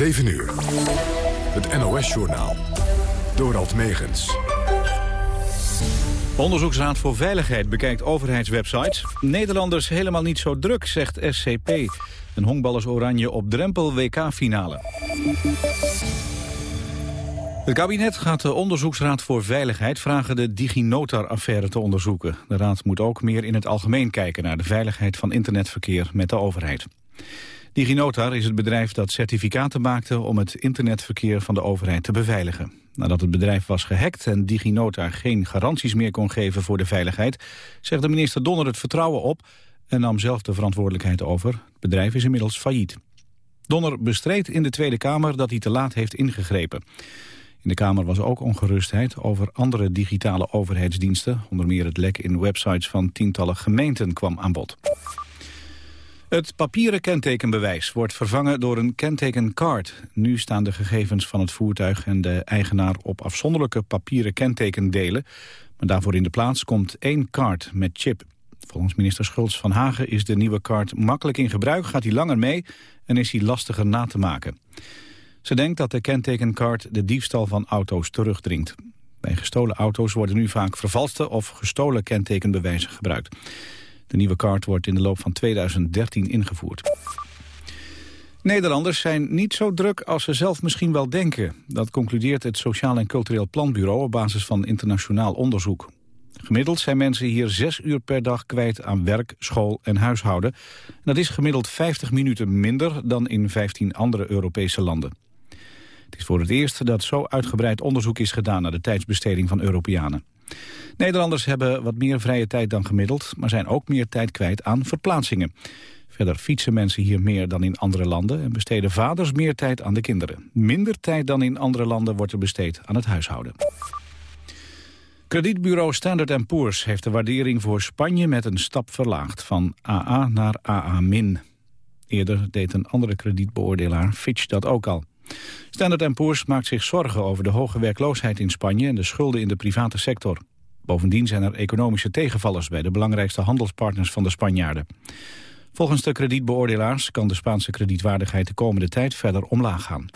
7 uur. Het NOS-journaal. Dorald Megens. Onderzoeksraad voor Veiligheid bekijkt overheidswebsites. Nederlanders helemaal niet zo druk, zegt SCP. Een honkballers oranje op drempel WK-finale. Het kabinet gaat de Onderzoeksraad voor Veiligheid vragen de DigiNotar-affaire te onderzoeken. De raad moet ook meer in het algemeen kijken naar de veiligheid van internetverkeer met de overheid. DigiNotar is het bedrijf dat certificaten maakte om het internetverkeer van de overheid te beveiligen. Nadat het bedrijf was gehackt en DigiNotar geen garanties meer kon geven voor de veiligheid, zegt de minister Donner het vertrouwen op en nam zelf de verantwoordelijkheid over. Het bedrijf is inmiddels failliet. Donner bestreed in de Tweede Kamer dat hij te laat heeft ingegrepen. In de Kamer was ook ongerustheid over andere digitale overheidsdiensten. Onder meer het lek in websites van tientallen gemeenten kwam aan bod. Het papieren kentekenbewijs wordt vervangen door een kentekencard. Nu staan de gegevens van het voertuig en de eigenaar op afzonderlijke papieren kentekendelen. Maar daarvoor in de plaats komt één card met chip. Volgens minister Schultz van Hagen is de nieuwe card makkelijk in gebruik, gaat hij langer mee en is hij lastiger na te maken. Ze denkt dat de kentekencard de diefstal van auto's terugdringt. Bij gestolen auto's worden nu vaak vervalste of gestolen kentekenbewijzen gebruikt. De nieuwe kaart wordt in de loop van 2013 ingevoerd. Nederlanders zijn niet zo druk als ze zelf misschien wel denken. Dat concludeert het Sociaal en Cultureel Planbureau op basis van internationaal onderzoek. Gemiddeld zijn mensen hier zes uur per dag kwijt aan werk, school en huishouden. Dat is gemiddeld 50 minuten minder dan in 15 andere Europese landen. Het is voor het eerst dat zo uitgebreid onderzoek is gedaan naar de tijdsbesteding van Europeanen. Nederlanders hebben wat meer vrije tijd dan gemiddeld, maar zijn ook meer tijd kwijt aan verplaatsingen. Verder fietsen mensen hier meer dan in andere landen en besteden vaders meer tijd aan de kinderen. Minder tijd dan in andere landen wordt er besteed aan het huishouden. Kredietbureau Standard Poor's heeft de waardering voor Spanje met een stap verlaagd van AA naar AA-. Eerder deed een andere kredietbeoordelaar Fitch dat ook al. Standard Poor's maakt zich zorgen over de hoge werkloosheid in Spanje en de schulden in de private sector. Bovendien zijn er economische tegenvallers bij de belangrijkste handelspartners van de Spanjaarden. Volgens de kredietbeoordelaars kan de Spaanse kredietwaardigheid de komende tijd verder omlaag gaan.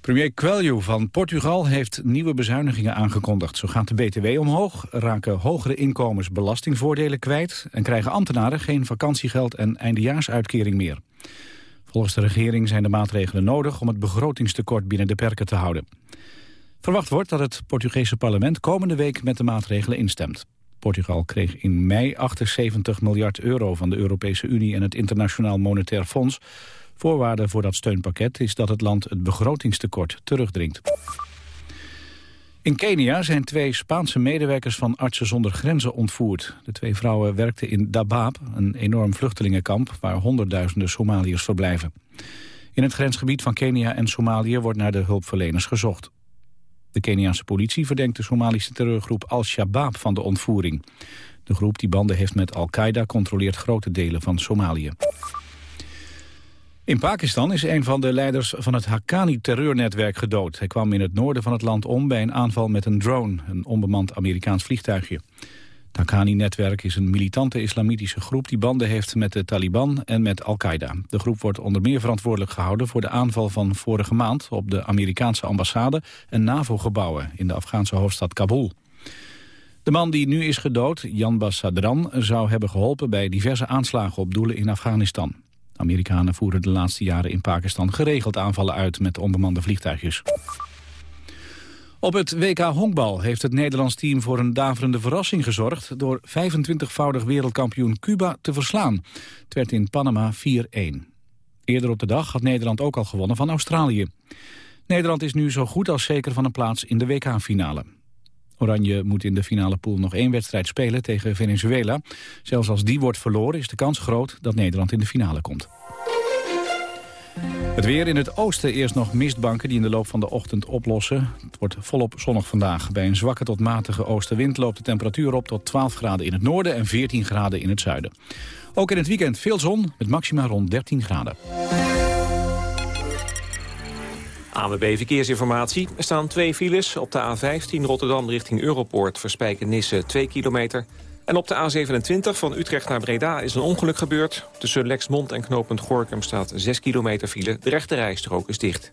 Premier Coelho van Portugal heeft nieuwe bezuinigingen aangekondigd. Zo gaat de BTW omhoog, raken hogere inkomens belastingvoordelen kwijt... en krijgen ambtenaren geen vakantiegeld en eindejaarsuitkering meer. Volgens de regering zijn de maatregelen nodig om het begrotingstekort binnen de perken te houden. Verwacht wordt dat het Portugese parlement komende week met de maatregelen instemt. Portugal kreeg in mei 78 miljard euro van de Europese Unie en het Internationaal Monetair Fonds. Voorwaarde voor dat steunpakket is dat het land het begrotingstekort terugdringt. In Kenia zijn twee Spaanse medewerkers van Artsen zonder Grenzen ontvoerd. De twee vrouwen werkten in Dabaab, een enorm vluchtelingenkamp... waar honderdduizenden Somaliërs verblijven. In het grensgebied van Kenia en Somalië wordt naar de hulpverleners gezocht. De Keniaanse politie verdenkt de Somalische terreurgroep Al-Shabaab van de ontvoering. De groep die banden heeft met Al-Qaeda controleert grote delen van Somalië. In Pakistan is een van de leiders van het Haqqani-terreurnetwerk gedood. Hij kwam in het noorden van het land om bij een aanval met een drone, een onbemand Amerikaans vliegtuigje. Haqqani-netwerk is een militante islamitische groep die banden heeft met de Taliban en met Al-Qaeda. De groep wordt onder meer verantwoordelijk gehouden voor de aanval van vorige maand op de Amerikaanse ambassade en NAVO-gebouwen in de Afghaanse hoofdstad Kabul. De man die nu is gedood, Jan Bassadran, zou hebben geholpen bij diverse aanslagen op doelen in Afghanistan. Amerikanen voeren de laatste jaren in Pakistan geregeld aanvallen uit met onbemande vliegtuigjes. Op het WK honkbal heeft het Nederlands team voor een daverende verrassing gezorgd... door 25-voudig wereldkampioen Cuba te verslaan. Het werd in Panama 4-1. Eerder op de dag had Nederland ook al gewonnen van Australië. Nederland is nu zo goed als zeker van een plaats in de WK-finale. Oranje moet in de finale pool nog één wedstrijd spelen tegen Venezuela. Zelfs als die wordt verloren is de kans groot dat Nederland in de finale komt. Het weer in het oosten eerst nog mistbanken die in de loop van de ochtend oplossen. Het wordt volop zonnig vandaag. Bij een zwakke tot matige oostenwind loopt de temperatuur op tot 12 graden in het noorden en 14 graden in het zuiden. Ook in het weekend veel zon met maxima rond 13 graden. ANWB Verkeersinformatie. Er staan twee files op de A15 Rotterdam richting Europoort... Verspijken-Nisse 2 kilometer. En op de A27 van Utrecht naar Breda is een ongeluk gebeurd. Tussen Lexmond en knooppunt Gorkum staat 6 kilometer file. De rechte rijstrook is dicht.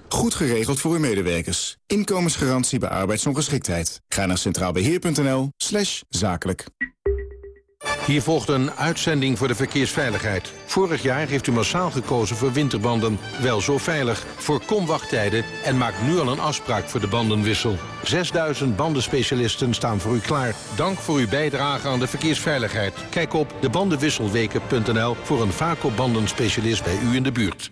Goed geregeld voor uw medewerkers. Inkomensgarantie bij arbeidsongeschiktheid. Ga naar centraalbeheer.nl slash zakelijk. Hier volgt een uitzending voor de verkeersveiligheid. Vorig jaar heeft u massaal gekozen voor winterbanden. Wel zo veilig. Voorkom wachttijden en maak nu al een afspraak voor de bandenwissel. 6000 bandenspecialisten staan voor u klaar. Dank voor uw bijdrage aan de verkeersveiligheid. Kijk op debandenwisselweken.nl voor een vaco-bandenspecialist bij u in de buurt.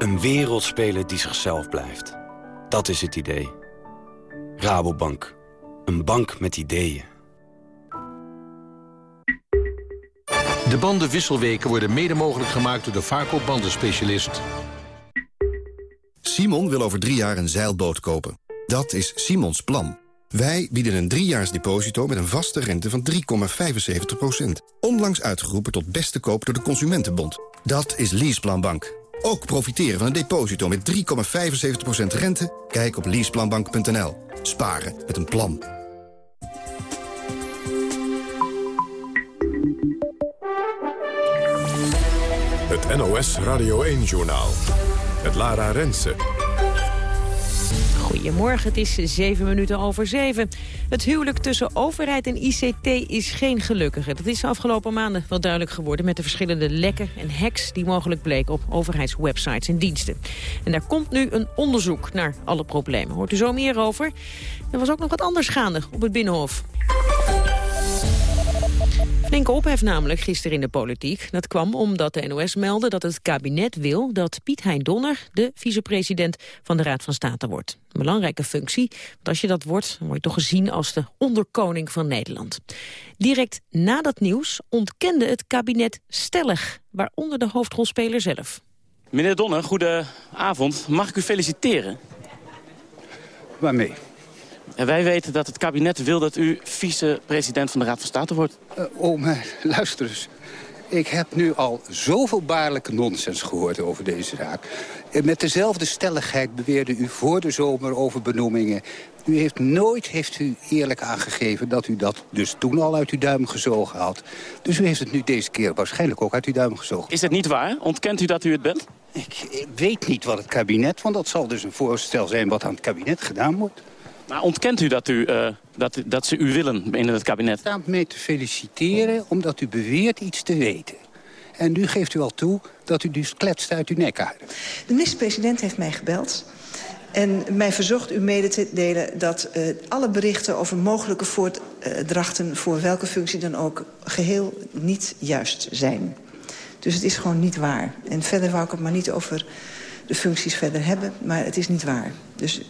Een wereldspeler die zichzelf blijft. Dat is het idee. Rabobank. Een bank met ideeën. De bandenwisselweken worden mede mogelijk gemaakt door de Vaco bandenspecialist. Simon wil over drie jaar een zeilboot kopen. Dat is Simons plan. Wij bieden een driejaars deposito met een vaste rente van 3,75%. Onlangs uitgeroepen tot beste koop door de Consumentenbond. Dat is Leaseplanbank. Ook profiteren van een deposito met 3,75% rente? Kijk op leaseplanbank.nl. Sparen met een plan. Het NOS Radio 1-journaal. Het Lara Rensen. Goedemorgen, het is zeven minuten over zeven. Het huwelijk tussen overheid en ICT is geen gelukkige. Dat is de afgelopen maanden wel duidelijk geworden... met de verschillende lekken en hacks die mogelijk bleken op overheidswebsites en diensten. En daar komt nu een onderzoek naar alle problemen. Hoort u zo meer over? Er was ook nog wat anders gaande op het Binnenhof. Flinke ophef namelijk gisteren in de politiek. Dat kwam omdat de NOS meldde dat het kabinet wil dat Piet Hein Donner de vicepresident van de Raad van State wordt. Een belangrijke functie, want als je dat wordt, dan word je toch gezien als de onderkoning van Nederland. Direct na dat nieuws ontkende het kabinet stellig, waaronder de hoofdrolspeler zelf. Meneer Donner, goedenavond. Mag ik u feliciteren? Waarmee? En wij weten dat het kabinet wil dat u vice-president van de Raad van State wordt. Uh, oh, maar luister eens. Ik heb nu al zoveel baarlijke nonsens gehoord over deze zaak. Met dezelfde stelligheid beweerde u voor de zomer over benoemingen. U heeft nooit heeft u eerlijk aangegeven dat u dat dus toen al uit uw duim gezogen had. Dus u heeft het nu deze keer waarschijnlijk ook uit uw duim gezogen. Is het niet waar? Ontkent u dat u het bent? Ik, ik weet niet wat het kabinet, want dat zal dus een voorstel zijn wat aan het kabinet gedaan wordt. Maar ontkent u dat, u, uh, dat, dat ze u willen in het kabinet? Ik sta mee te feliciteren omdat u beweert iets te weten. En nu geeft u al toe dat u dus kletst uit uw nek uit. De minister-president heeft mij gebeld... en mij verzocht u mede te delen dat uh, alle berichten over mogelijke voordrachten... voor welke functie dan ook geheel niet juist zijn. Dus het is gewoon niet waar. En verder wou ik het maar niet over de functies verder hebben, maar het is niet waar. Dus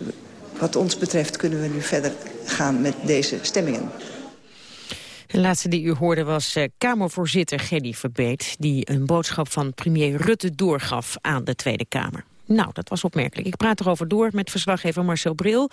wat ons betreft kunnen we nu verder gaan met deze stemmingen. De laatste die u hoorde was uh, Kamervoorzitter Gerry Verbeet... die een boodschap van premier Rutte doorgaf aan de Tweede Kamer. Nou, dat was opmerkelijk. Ik praat erover door met verslaggever Marcel Bril.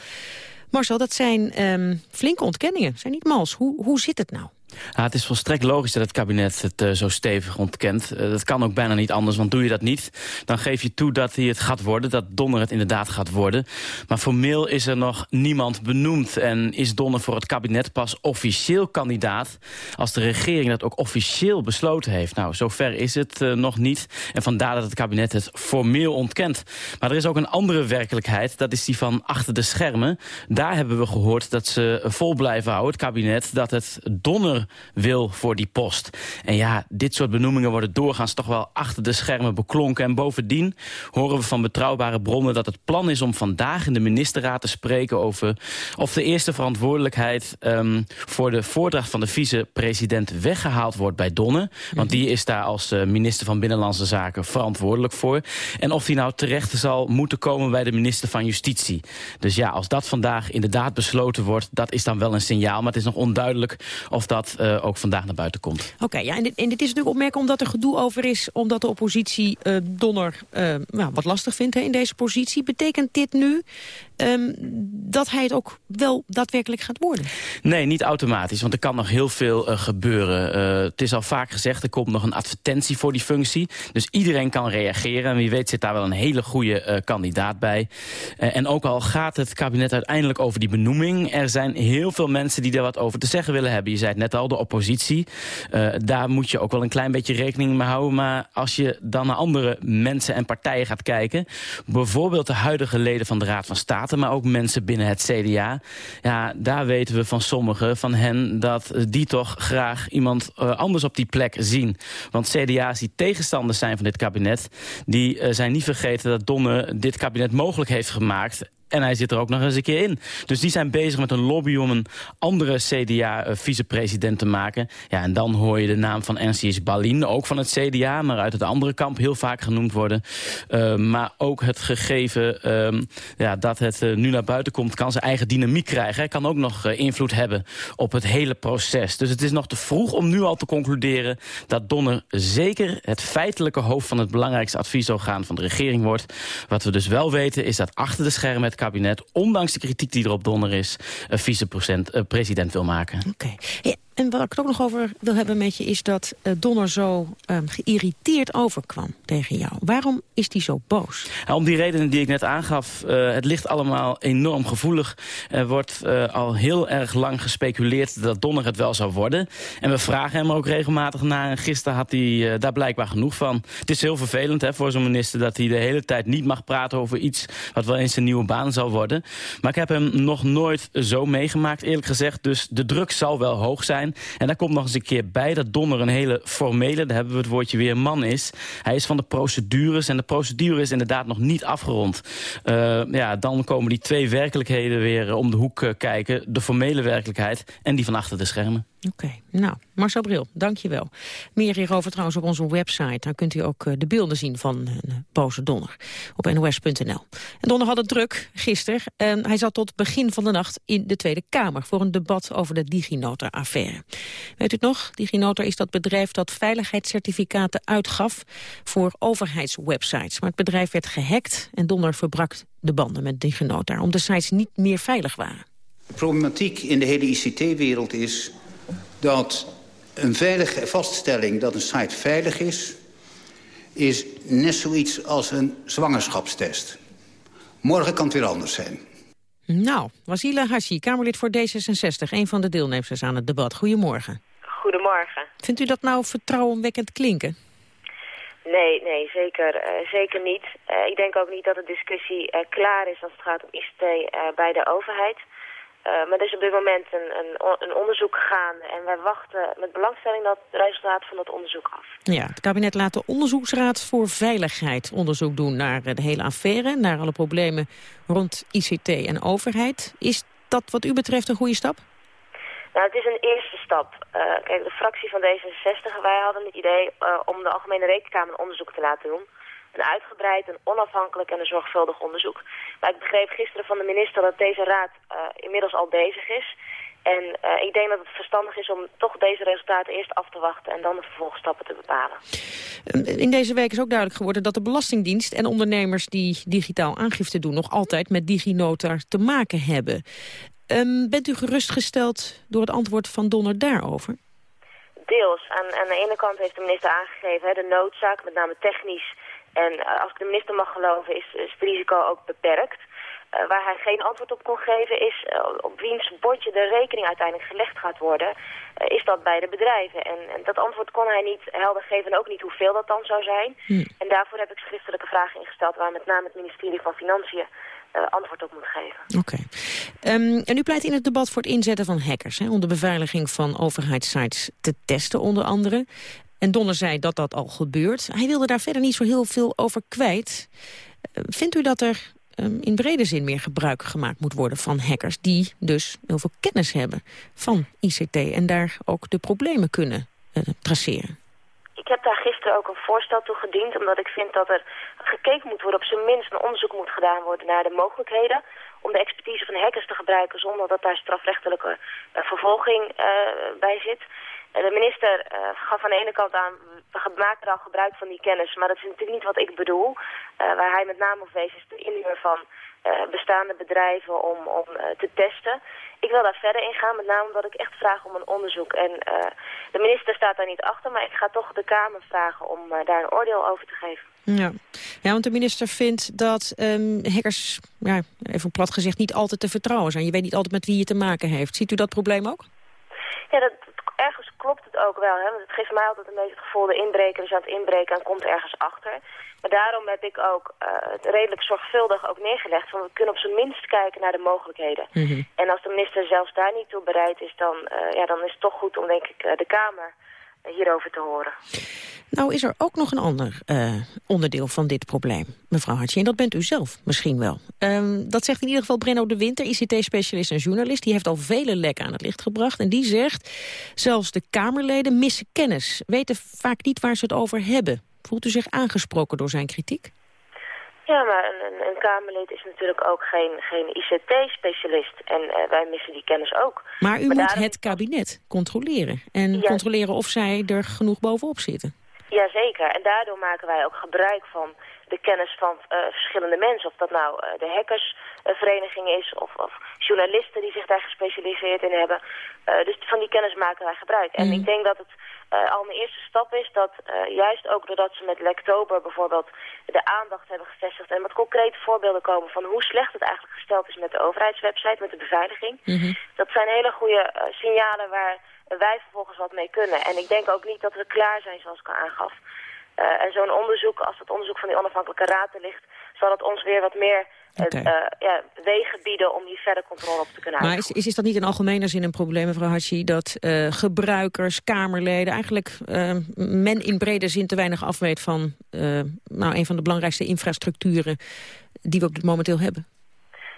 Marcel, dat zijn um, flinke ontkenningen, zijn niet mals. Hoe, hoe zit het nou? Ja, het is volstrekt logisch dat het kabinet het uh, zo stevig ontkent. Uh, dat kan ook bijna niet anders, want doe je dat niet... dan geef je toe dat hij het gaat worden, dat Donner het inderdaad gaat worden. Maar formeel is er nog niemand benoemd... en is Donner voor het kabinet pas officieel kandidaat... als de regering dat ook officieel besloten heeft. Nou, zover is het uh, nog niet. En vandaar dat het kabinet het formeel ontkent. Maar er is ook een andere werkelijkheid, dat is die van achter de schermen. Daar hebben we gehoord dat ze vol blijven houden, het kabinet... dat het Donner wil voor die post. En ja, dit soort benoemingen worden doorgaans toch wel achter de schermen beklonken. En bovendien horen we van betrouwbare bronnen dat het plan is om vandaag in de ministerraad te spreken over of de eerste verantwoordelijkheid um, voor de voordracht van de vicepresident weggehaald wordt bij Donner. Want die is daar als uh, minister van Binnenlandse Zaken verantwoordelijk voor. En of die nou terecht zal moeten komen bij de minister van Justitie. Dus ja, als dat vandaag inderdaad besloten wordt, dat is dan wel een signaal. Maar het is nog onduidelijk of dat uh, ook vandaag naar buiten komt. Oké, ja, en, dit, is natuurlijk opmerkelijk omdat er gedoe over is... omdat de oppositie uh, Donner nou, wat lastig vindt hè, in deze positie. Betekent dit nu um, dat hij het ook wel daadwerkelijk gaat worden? Nee, niet automatisch, want er kan nog heel veel uh, gebeuren. Uh, het is al vaak gezegd, er komt nog een advertentie voor die functie. Dus iedereen kan reageren. En wie weet zit daar wel een hele goede uh, kandidaat bij. en ook al gaat het kabinet uiteindelijk over die benoeming... er zijn heel veel mensen die daar wat over te zeggen willen hebben. Je zei het net al, de oppositie. daar moet je ook wel een klein beetje rekening mee houden. Maar als je dan naar andere mensen en partijen gaat kijken... bijvoorbeeld de huidige leden van de Raad van State maar ook mensen binnen het CDA. Ja, daar weten we van sommigen van hen dat die toch graag iemand uh, anders op die plek zien. Want CDA's die tegenstanders zijn van dit kabinet, die uh, zijn niet vergeten dat Donne dit kabinet mogelijk heeft gemaakt en hij zit er ook nog eens een keer in. Dus die zijn bezig met een lobby om een andere CDA-vicepresident te maken. Ja, en dan hoor je de naam van Ernst Balin, ook van het CDA... maar uit het andere kamp heel vaak genoemd worden. Uh, maar ook het gegeven uh, ja, dat het uh, nu naar buiten komt... kan zijn eigen dynamiek krijgen. Hij kan ook nog invloed hebben op het hele proces. Dus het is nog te vroeg om nu al te concluderen... dat Donner zeker het feitelijke hoofd van het belangrijkste adviesorgaan van de regering wordt. Wat we dus wel weten is dat achter de schermen kabinet, ondanks de kritiek die er op Donner is, vicepresident wil maken. Oké. En waar ik het ook nog over wil hebben met je... is dat uh, Donner zo um, geïrriteerd overkwam tegen jou. Waarom is hij zo boos? Ja, om die redenen die ik net aangaf. Uh, het ligt allemaal enorm gevoelig. Er wordt uh, al heel erg lang gespeculeerd dat Donner het wel zou worden. En we vragen hem ook regelmatig naar. En gisteren had hij daar blijkbaar genoeg van. Het is heel vervelend hè, voor zo'n minister... dat hij de hele tijd niet mag praten over iets... wat wel eens een nieuwe baan zal worden. Maar ik heb hem nog nooit zo meegemaakt, eerlijk gezegd. Dus de druk zal wel hoog zijn. En daar komt nog eens een keer bij dat Donner een hele formele, daar hebben we het woordje weer, man is. Hij is van de procedures en de procedure is inderdaad nog niet afgerond. Uh, ja, dan komen die twee werkelijkheden weer om de hoek uh, kijken. De formele werkelijkheid en die van achter de schermen. Oké, nou, Marcel Bril, dankjewel. Meer hierover trouwens op onze website. Daar kunt u ook uh, de beelden zien van een uh, boze Donner op nos.nl. En Donner had het druk gisteren. En hij zat tot begin van de nacht in de Tweede Kamer... voor een debat over de DigiNotar-affaire. Weet u het nog? DigiNotar is dat bedrijf dat veiligheidscertificaten uitgaf... voor overheidswebsites. Maar het bedrijf werd gehackt en Donner verbrak de banden met DigiNotar... om de sites niet meer veilig waren. De problematiek in de hele ICT-wereld is dat een veilige vaststelling dat een site veilig is... is net zoiets als een zwangerschapstest. Morgen kan het weer anders zijn. Nou, Wasila Hashi, Kamerlid voor D66, een van de deelnemers aan het debat. Goedemorgen. Goedemorgen. Vindt u dat nou vertrouwenwekkend klinken? Nee, nee, zeker, uh, zeker niet. Uh, ik denk ook niet dat de discussie uh, klaar is als het gaat om ICT bij de overheid. Uh, maar er is op dit moment een, een, een, onderzoek gaande en wij wachten met belangstelling dat het resultaat van dat onderzoek af. Ja, het kabinet laat de Onderzoeksraad voor Veiligheid onderzoek doen naar de hele affaire, naar alle problemen rond ICT en overheid. Is dat wat u betreft een goede stap? Nou, het is een eerste stap. Uh, kijk, de fractie van D66, wij hadden het idee uh, om de Algemene Rekenkamer een onderzoek te laten doen een uitgebreid, een onafhankelijk en een zorgvuldig onderzoek. Maar ik begreep gisteren van de minister dat deze raad uh, inmiddels al bezig is. En uh, ik denk dat het verstandig is om toch deze resultaten eerst af te wachten... en dan de vervolgstappen te bepalen. In deze week is ook duidelijk geworden dat de Belastingdienst en ondernemers... die digitaal aangifte doen nog altijd met DigiNotar te maken hebben. Um, bent u gerustgesteld door het antwoord van Donner daarover? Deels. Aan, aan de ene kant heeft de minister aangegeven hè, de noodzaak, met name technisch en uh, als ik de minister mag geloven is, is het risico ook beperkt. Uh, waar hij geen antwoord op kon geven is uh, op wiens bordje de rekening uiteindelijk gelegd gaat worden. is dat bij de bedrijven. En, en, dat antwoord kon hij niet helder geven en ook niet hoeveel dat dan zou zijn. Hm. En daarvoor heb ik schriftelijke vragen ingesteld waar met name het ministerie van Financiën antwoord op moet geven. Oké. Ehm, en u pleit in het debat voor het inzetten van hackers... Hè, om de beveiliging van overheidssites te testen onder andere. En Donner zei dat dat al gebeurt. Hij wilde daar verder niet zo heel veel over kwijt. vindt u dat er Ehm, in brede zin meer gebruik gemaakt moet worden van hackers... die dus heel veel kennis hebben van ICT en daar ook de problemen kunnen uh, traceren. Ik heb daar gisteren ook een voorstel toe gediend... omdat ik vind dat er gekeken moet worden... op zijn minst een onderzoek moet gedaan worden naar de mogelijkheden... om de expertise van hackers te gebruiken... zonder dat daar strafrechtelijke uh, vervolging bij zit... De minister uh, gaf aan de ene kant aan, we maken er al gebruik van die kennis, maar dat is natuurlijk niet wat ik bedoel. Uh, waar hij met name op wees is de inhuur van uh, bestaande bedrijven om, om te testen. Ik wil daar verder in gaan, met name omdat ik echt vraag om een onderzoek. En de minister staat daar niet achter, maar ik ga toch de Kamer vragen om daar een oordeel over te geven. Ja, ja want de minister vindt dat um, hackers, ja, even plat gezegd, niet altijd te vertrouwen zijn. Je weet niet altijd met wie je te maken heeft. Ziet u dat probleem ook? Ja, dat, ergens klopt het ook wel. Hè? Want het geeft mij altijd een beetje het gevoel... de inbreker is aan het inbreken en komt ergens achter. Maar daarom heb ik ook uh, het redelijk zorgvuldig ook neergelegd... van we kunnen op zijn minst kijken naar de mogelijkheden. Mhm. En als de minister zelfs daar niet toe bereid is... dan, uh, ja, dan is het toch goed om denk ik uh, de Kamer hierover te horen. Nou is er ook nog een ander uh, onderdeel van dit probleem, mevrouw Hartje. En dat bent u zelf misschien wel. Um, dat zegt in ieder geval Brenno de Winter, ICT-specialist en journalist. Die heeft al vele lekken aan het licht gebracht. En die zegt, zelfs de Kamerleden missen kennis. Weten vaak niet waar ze het over hebben. Voelt u zich aangesproken door zijn kritiek? Ja, maar een, een, een Kamerlid is natuurlijk ook geen, geen ICT-specialist. En uh, wij missen die kennis ook. Maar u maar moet daarom... het kabinet controleren. En ja. controleren of zij er genoeg bovenop zitten. Jazeker. En daardoor maken wij ook gebruik van de kennis van uh, verschillende mensen. Of dat nou uh, de hackersvereniging is of, of, journalisten die zich daar gespecialiseerd in hebben. Dus van die kennis maken wij gebruik. En Mhm. ik denk dat het uh, al een eerste stap is dat uh, juist ook doordat ze met Lektober bijvoorbeeld de aandacht hebben gevestigd en met concrete voorbeelden komen van hoe slecht het eigenlijk gesteld is met de overheidswebsite, met de beveiliging. Mhm. Dat zijn hele goede uh, signalen waar wij vervolgens wat mee kunnen. En ik denk ook niet dat we klaar zijn zoals ik al aangaf. En zo'n onderzoek, als het onderzoek van die onafhankelijke raad er ligt, zal het ons weer wat meer okay. uh, ja, wegen bieden om hier verder controle op te kunnen Maar is, is, is dat niet in algemene zin een probleem, mevrouw Hachi, dat uh, gebruikers, Kamerleden, eigenlijk men in brede zin te weinig afweet van nou, een van de belangrijkste infrastructuren die we op dit momenteel hebben?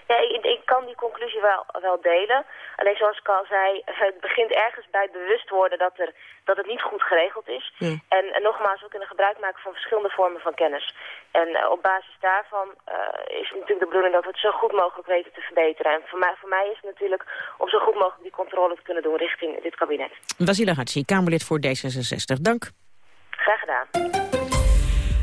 Ja, ik, ik kan die conclusie wel, wel delen. Alleen zoals ik al zei, het begint ergens bij het bewust worden dat, er, dat het niet goed geregeld is. En, en nogmaals, we kunnen gebruik maken van verschillende vormen van kennis. En uh, op basis daarvan uh, is het natuurlijk de bedoeling dat we het zo goed mogelijk weten te verbeteren. En voor mij, voor mij is het natuurlijk om zo goed mogelijk die controle te kunnen doen richting dit kabinet. Wasila Hatsi, Kamerlid voor D66. Dank. Graag gedaan.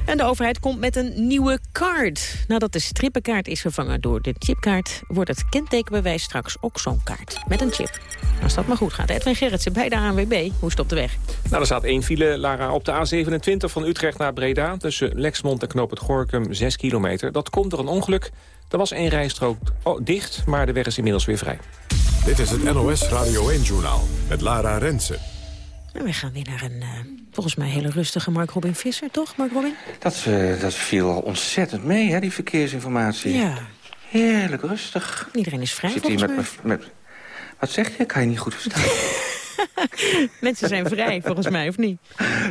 En de overheid komt met een nieuwe kaart. Nadat de strippenkaart is vervangen door de chipkaart... wordt het kentekenbewijs straks ook zo'n kaart. Met een chip. Als dat maar goed gaat. Edwin Gerritsen bij de ANWB. Hoe is het op de weg? Nou, er staat één file, Lara, op de A27 van Utrecht naar Breda... tussen Lexmond en Knoop het Gorkum, 6 kilometer. Dat komt door een ongeluk. Er was één rijstrook oh, dicht, maar de weg is inmiddels weer vrij. Dit is het NOS Radio 1-journaal met Lara Rensen. En we gaan weer naar een, uh, volgens mij, hele rustige Mark Robin Visser, toch, Mark Robin? Dat, uh, dat viel ontzettend mee, hè, die verkeersinformatie. Ja. Heerlijk rustig. Iedereen is vrij, Zit hier met, met, Wat zeg je? Kan je niet goed verstaan. mensen zijn vrij, volgens mij, of niet?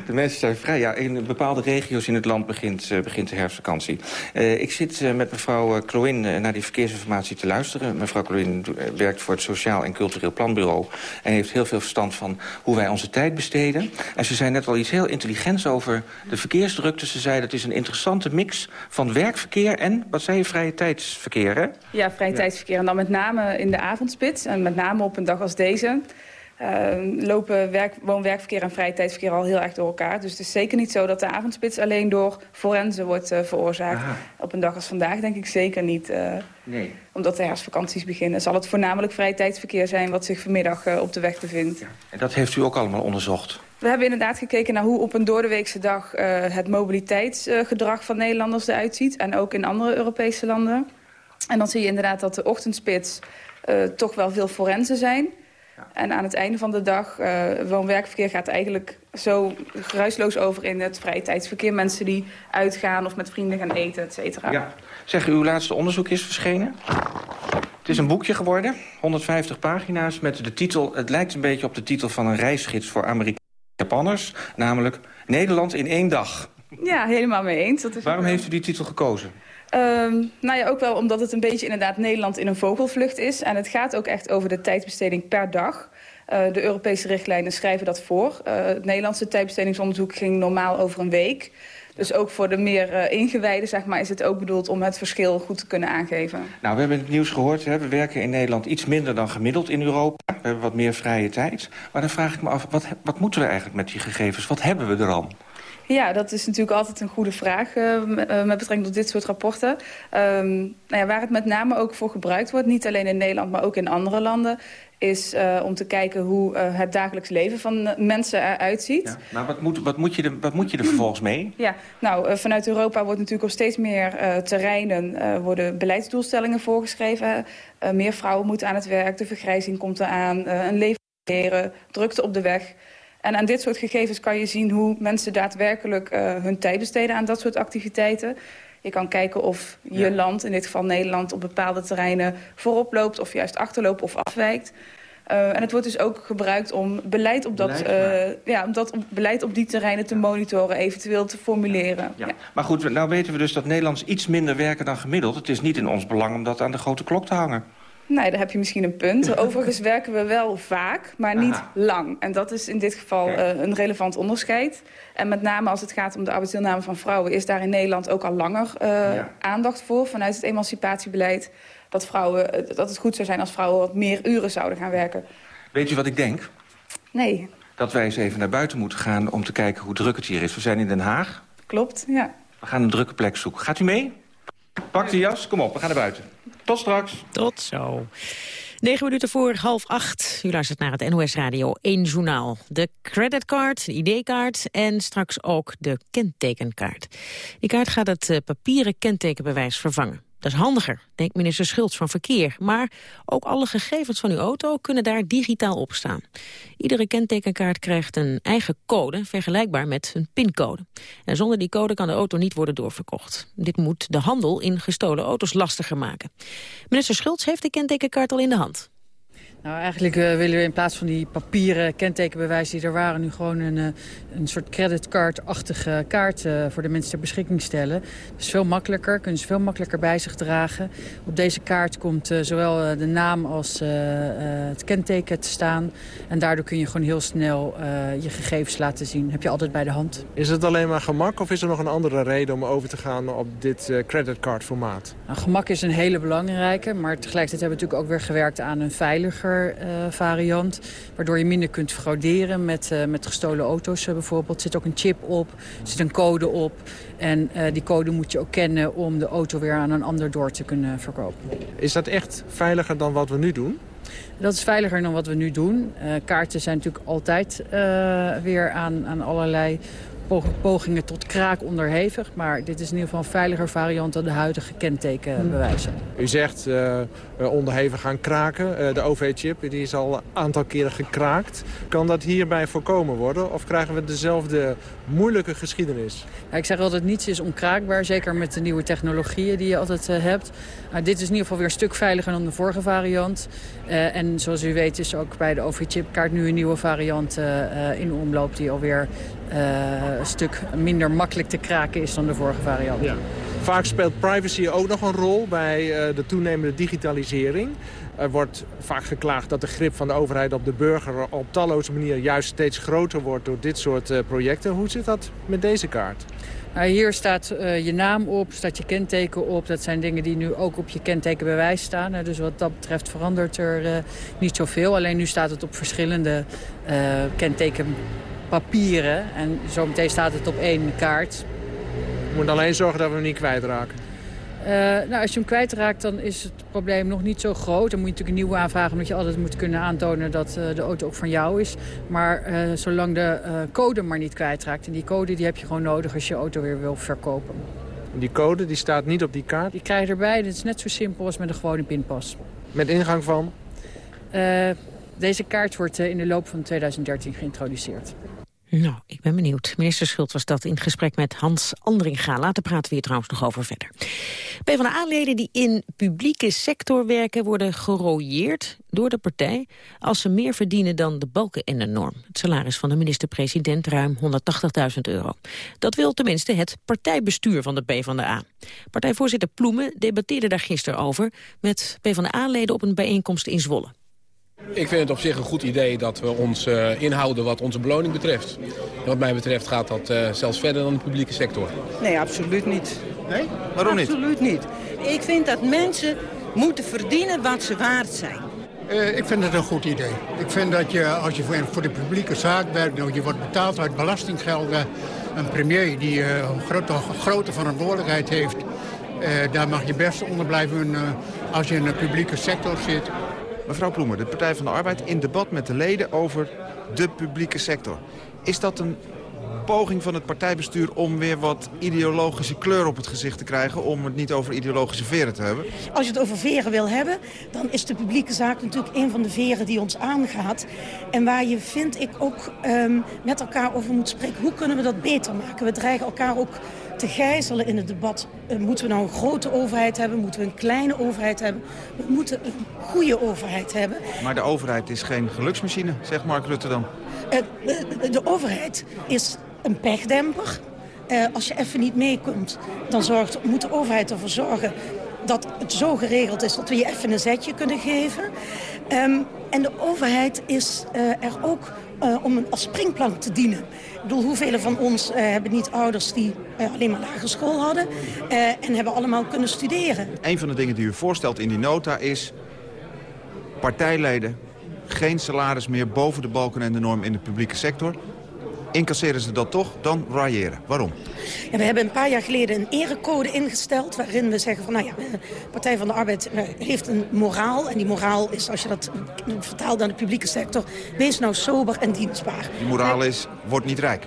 De mensen zijn vrij, ja. In bepaalde regio's in het land begint, uh, begint de herfstvakantie. Uh, ik zit uh, met mevrouw Kloin naar die verkeersinformatie te luisteren. Mevrouw Kloin werkt voor het Sociaal en Cultureel Planbureau... en heeft heel veel verstand van hoe wij onze tijd besteden. En ze zei net al iets heel intelligents over de verkeersdrukte. Ze zei dat is een interessante mix van werkverkeer en, wat zei je, vrije tijdsverkeer, hè? Ja, vrije ja. tijdsverkeer. En dan met name in de avondspits en met name op een dag als deze... Uh, lopen werk, woon-werkverkeer en vrije tijdsverkeer al heel erg door elkaar. Dus het is zeker niet zo dat de avondspits alleen door forensen wordt uh, veroorzaakt. Aha. Op een dag als vandaag denk ik zeker niet. Uh, nee. Omdat de herfstvakanties beginnen. Zal het voornamelijk vrije tijdsverkeer zijn wat zich vanmiddag op de weg bevindt. Ja. En dat heeft u ook allemaal onderzocht? We hebben inderdaad gekeken naar hoe op een doordeweekse dag het mobiliteitsgedrag van Nederlanders eruit ziet. En ook in andere Europese landen. En dan zie je inderdaad dat de ochtendspits toch wel veel forensen zijn... En aan het einde van de dag, uh, woon-werkverkeer gaat eigenlijk zo geruisloos over in het vrije tijdsverkeer. Mensen die uitgaan of met vrienden gaan eten, et cetera. Ja. Zeg, uw laatste onderzoek is verschenen? Het is een boekje geworden, 150 pagina's, met de titel... het lijkt een beetje op de titel van een reisgids voor Amerikaanse Japanners. Namelijk Nederland in één dag. Ja, helemaal mee eens. Dat is Waarom heeft u die titel gekozen? Um, nou ja, ook wel omdat het een beetje inderdaad Nederland in een vogelvlucht is. En het gaat ook echt over de tijdsbesteding per dag. Uh, de Europese richtlijnen schrijven dat voor. Uh, het Nederlandse tijdbestedingsonderzoek ging normaal over een week. Dus ook voor de meer uh, ingewijden zeg maar, is het ook bedoeld om het verschil goed te kunnen aangeven. Nou, we hebben het nieuws gehoord. Hè? We werken in Nederland iets minder dan gemiddeld in Europa. We hebben wat meer vrije tijd. Maar dan vraag ik me af, wat, wat moeten we eigenlijk met die gegevens? Wat hebben we er al? Ja, dat is natuurlijk altijd een goede vraag uh, met betrekking tot dit soort rapporten. Um, nou ja, waar het met name ook voor gebruikt wordt, niet alleen in Nederland, maar ook in andere landen, is uh, om te kijken hoe uh, het dagelijks leven van mensen eruit ziet. Ja, maar wat moet, wat, moet je er, wat moet je er vervolgens mee? Ja, nou, vanuit Europa wordt natuurlijk op steeds meer terreinen worden beleidsdoelstellingen voorgeschreven. meer vrouwen moeten aan het werk, de vergrijzing komt eraan, een leven drukte op de weg. En aan dit soort gegevens kan je zien hoe mensen daadwerkelijk uh, hun tijd besteden aan dat soort activiteiten. Je kan kijken of je ja. land, in dit geval Nederland, op bepaalde terreinen voorop loopt of juist achterloopt of afwijkt. Uh, en het wordt dus ook gebruikt om beleid op, dat, beleid, uh, ja, om dat om beleid op die terreinen te monitoren, eventueel te formuleren. Ja. ja. Maar goed, nou weten we dus dat Nederlands iets minder werken dan gemiddeld. Het is niet in ons belang om dat aan de grote klok te hangen. Nee, daar heb je misschien een punt. Overigens werken we wel vaak, maar niet Aha. lang. En dat is in dit geval uh, een relevant onderscheid. En met name als het gaat om de arbeidsdeelname van vrouwen... is daar in Nederland ook al langer uh, ja. aandacht voor vanuit het emancipatiebeleid. Dat, vrouwen, dat het goed zou zijn als vrouwen wat meer uren zouden gaan werken. Weet je wat ik denk? Nee. Dat wij eens even naar buiten moeten gaan om te kijken hoe druk het hier is. We zijn in Den Haag. Klopt, ja. We gaan een drukke plek zoeken. Gaat u mee? Pak de jas, kom op, we gaan naar buiten. Tot straks. Tot zo. 9 minuten voor half acht. U luistert naar het NOS Radio 1 Journaal. De creditcard, de ID-kaart en straks ook de kentekenkaart. Die kaart gaat het uh, papieren kentekenbewijs vervangen. Dat is handiger, denkt minister Schultz van Verkeer. Maar ook alle gegevens van uw auto kunnen daar digitaal op staan. Iedere kentekenkaart krijgt een eigen code, vergelijkbaar met een pincode. En zonder die code kan de auto niet worden doorverkocht. Dit moet de handel in gestolen auto's lastiger maken. Minister Schultz heeft de kentekenkaart al in de hand. Nou, eigenlijk uh, willen we in plaats van die papieren kentekenbewijs die er waren... nu gewoon een, uh, een soort creditcard-achtige kaart uh, voor de mensen ter beschikking stellen. Dat is veel makkelijker, kunnen ze veel makkelijker bij zich dragen. Op deze kaart komt zowel de naam als het kenteken te staan. En daardoor kun je gewoon heel snel je gegevens laten zien. heb je altijd bij de hand. Is het alleen maar gemak of is er nog een andere reden om over te gaan op dit creditcard-formaat? Nou, gemak is een hele belangrijke, maar tegelijkertijd hebben we natuurlijk ook weer gewerkt aan een veiliger uh, variant. Waardoor je minder kunt frauderen met, uh, met gestolen auto's uh, bijvoorbeeld. Er zit ook een chip op, er zit een code op. En die code moet je ook kennen om de auto weer aan een ander door te kunnen verkopen. Is dat echt veiliger dan wat we nu doen? Dat is veiliger dan wat we nu doen. kaarten zijn natuurlijk altijd weer aan, aan allerlei pogingen tot kraak onderhevig. Maar dit is in ieder geval een veiliger variant dan de huidige kentekenbewijzen. U zegt uh, onderhevig aan kraken. Uh, de OV-chip is al een aantal keren gekraakt. Kan dat hierbij voorkomen worden? Of krijgen we dezelfde moeilijke geschiedenis? Ja, ik zeg altijd niets is onkraakbaar. Zeker met de nieuwe technologieën die je altijd uh, hebt. dit is in ieder geval weer een stuk veiliger dan de vorige variant. en zoals u weet is ook bij de OV-chipkaart nu een nieuwe variant in omloop... die alweer een stuk minder makkelijk te kraken is dan de vorige variant. Ja. Vaak speelt privacy ook nog een rol bij de toenemende digitalisering. Er wordt vaak geklaagd dat de grip van de overheid op de burger op talloze manieren juist steeds groter wordt door dit soort uh, projecten. Hoe zit dat met deze kaart? Nou, hier staat uh, je naam op, staat je kenteken op. Dat zijn dingen die nu ook op je kentekenbewijs staan. Dus wat dat betreft verandert er uh, niet zoveel. Alleen nu staat het op verschillende kenteken papieren. En zometeen staat het op één kaart. We moeten alleen zorgen dat we hem niet kwijtraken. Uh, nou, als je hem kwijtraakt, dan is het probleem nog niet zo groot. Dan moet je natuurlijk een nieuwe aanvragen, omdat je altijd moet kunnen aantonen dat uh, de auto ook van jou is. Maar uh, zolang de code maar niet kwijtraakt. En die code die heb je gewoon nodig als je auto weer wil verkopen. Die code die staat niet op die kaart? Die krijg je erbij. Dit is net zo simpel als met een gewone pinpas. Met ingang van? Deze kaart wordt in de loop van 2013 geïntroduceerd. Nou, ik ben benieuwd. Minister Schult was dat in gesprek met Hans Andringa. Later praten we hier trouwens nog over verder. PvdA-leden die in publieke sector werken... worden gerooieerd door de partij als ze meer verdienen dan de balken in de norm. Het salaris van de minister-president ruim 180.000 euro. Dat wil tenminste het partijbestuur van de PvdA. Partijvoorzitter Ploemen debatteerde daar gisteren over... met PvdA-leden op een bijeenkomst in Zwolle. Ik vind het op zich een goed idee dat we ons uh, inhouden wat onze beloning betreft. En wat mij betreft gaat dat uh, zelfs verder dan de publieke sector. Nee, absoluut niet. Nee? Waarom niet? Absoluut niet. Ik vind dat mensen moeten verdienen wat ze waard zijn. Uh, ik vind het een goed idee. Ik vind dat je, als je voor de publieke zaak werkt... Nou, je wordt betaald uit belastinggelden. Een premier die een grote, grote verantwoordelijkheid heeft... daar mag je best onder blijven als je in de publieke sector zit. Mevrouw Ploemer, de Partij van de Arbeid in debat met de leden over de publieke sector. Is dat een poging van het partijbestuur om weer wat ideologische kleur op het gezicht te krijgen... om het niet over ideologische veren te hebben? Als je het over veren wil hebben, dan is de publieke zaak natuurlijk een van de veren die ons aangaat. En waar je, vind ik, ook um, met elkaar over moet spreken, hoe kunnen we dat beter maken? We dreigen elkaar ook te gijzelen in het debat. Uh, moeten we nou een grote overheid hebben? Moeten we een kleine overheid hebben? We moeten een goede overheid hebben. Maar de overheid is geen geluksmachine, zegt Mark Rutte dan. Uh, de, overheid is een pechdemper. Uh, als je even niet meekomt, dan zorgt, moet de overheid ervoor zorgen dat het zo geregeld is dat we je even een zetje kunnen geven. Um, en de overheid is uh, er ook uh, om als springplank te dienen. Ik bedoel, hoeveel van ons uh, hebben niet ouders die uh, alleen maar lagere school hadden... en hebben allemaal kunnen studeren. Een van de dingen die u voorstelt in die nota is... partijleden geen salaris meer boven de balken en de norm in de publieke sector... Incasseren ze dat toch, dan railleren. Waarom? Ja, we hebben een paar jaar geleden een erecode ingesteld... waarin we zeggen van, nou ja, de Partij van de Arbeid heeft een moraal. En die moraal is, als je dat vertaalt aan de publieke sector... wees nou sober en dienstbaar. Die moraal is, word niet rijk.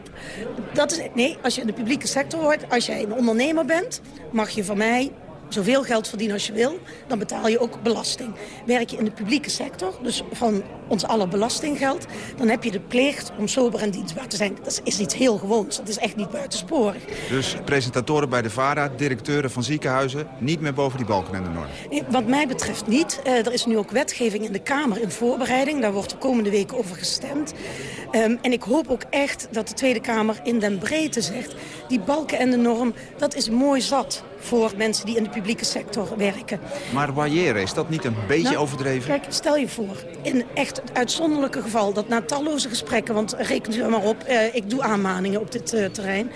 Dat is, nee, als je in de publieke sector wordt, als jij een ondernemer bent... mag je van mij zoveel geld verdienen als je wil, dan betaal je ook belasting. Werk je in de publieke sector, dus van ons aller belastinggeld... dan heb je de plicht om sober en dienstbaar te zijn. Dat is iets heel gewoons, dat is echt niet buitensporig. Dus presentatoren bij de VARA, directeuren van ziekenhuizen... niet meer boven die balken en de norm? Nee, wat mij betreft niet. Uh, er is nu ook wetgeving in de Kamer in voorbereiding. Daar wordt de komende weken over gestemd. Um, en ik hoop ook echt dat de Tweede Kamer in den breedte zegt... die balken en de norm, dat is mooi zat voor mensen die in de publieke sector werken. Maar waaieren, is dat niet een beetje nou, overdreven? Kijk, stel je voor, in echt het uitzonderlijke geval... dat na talloze gesprekken, want reken u maar op... Uh, ik doe aanmaningen op dit uh, terrein...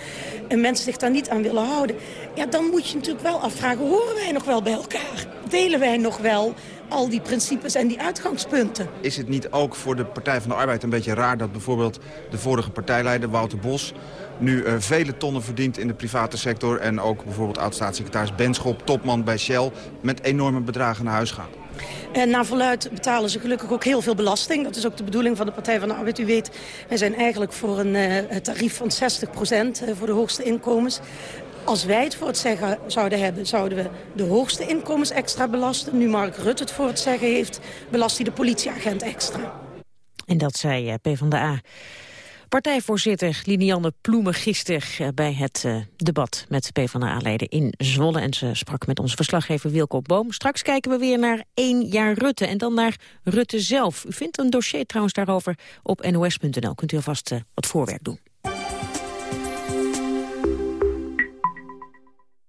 en mensen zich daar niet aan willen houden... ja, dan moet je natuurlijk wel afvragen, horen wij nog wel bij elkaar? Delen wij nog wel al die principes en die uitgangspunten. Is het niet ook voor de Partij van de Arbeid een beetje raar... dat bijvoorbeeld de vorige partijleider Wouter Bos nu uh, vele tonnen verdient in de private sector... en ook bijvoorbeeld oud-staatssecretaris Benschop, topman bij Shell... met enorme bedragen naar huis gaat? En naar verluid betalen ze gelukkig ook heel veel belasting. Dat is ook de bedoeling van de Partij van de Arbeid. U weet, wij zijn eigenlijk voor een uh, tarief van 60 procent uh, voor de hoogste inkomens. Als wij het voor het zeggen zouden hebben, zouden we de hoogste inkomens extra belasten. Nu Mark Rutte het voor het zeggen heeft, belast hij de politieagent extra. En dat zei PvdA. Partijvoorzitter Linianne Ploemen gisteren bij het uh, debat met PvdA-leden in Zwolle. En ze sprak met onze verslaggever Wilco Boom. Straks kijken we weer naar één jaar Rutte en dan naar Rutte zelf. U vindt een dossier trouwens daarover op nos.nl. Kunt u alvast uh, wat voorwerk doen.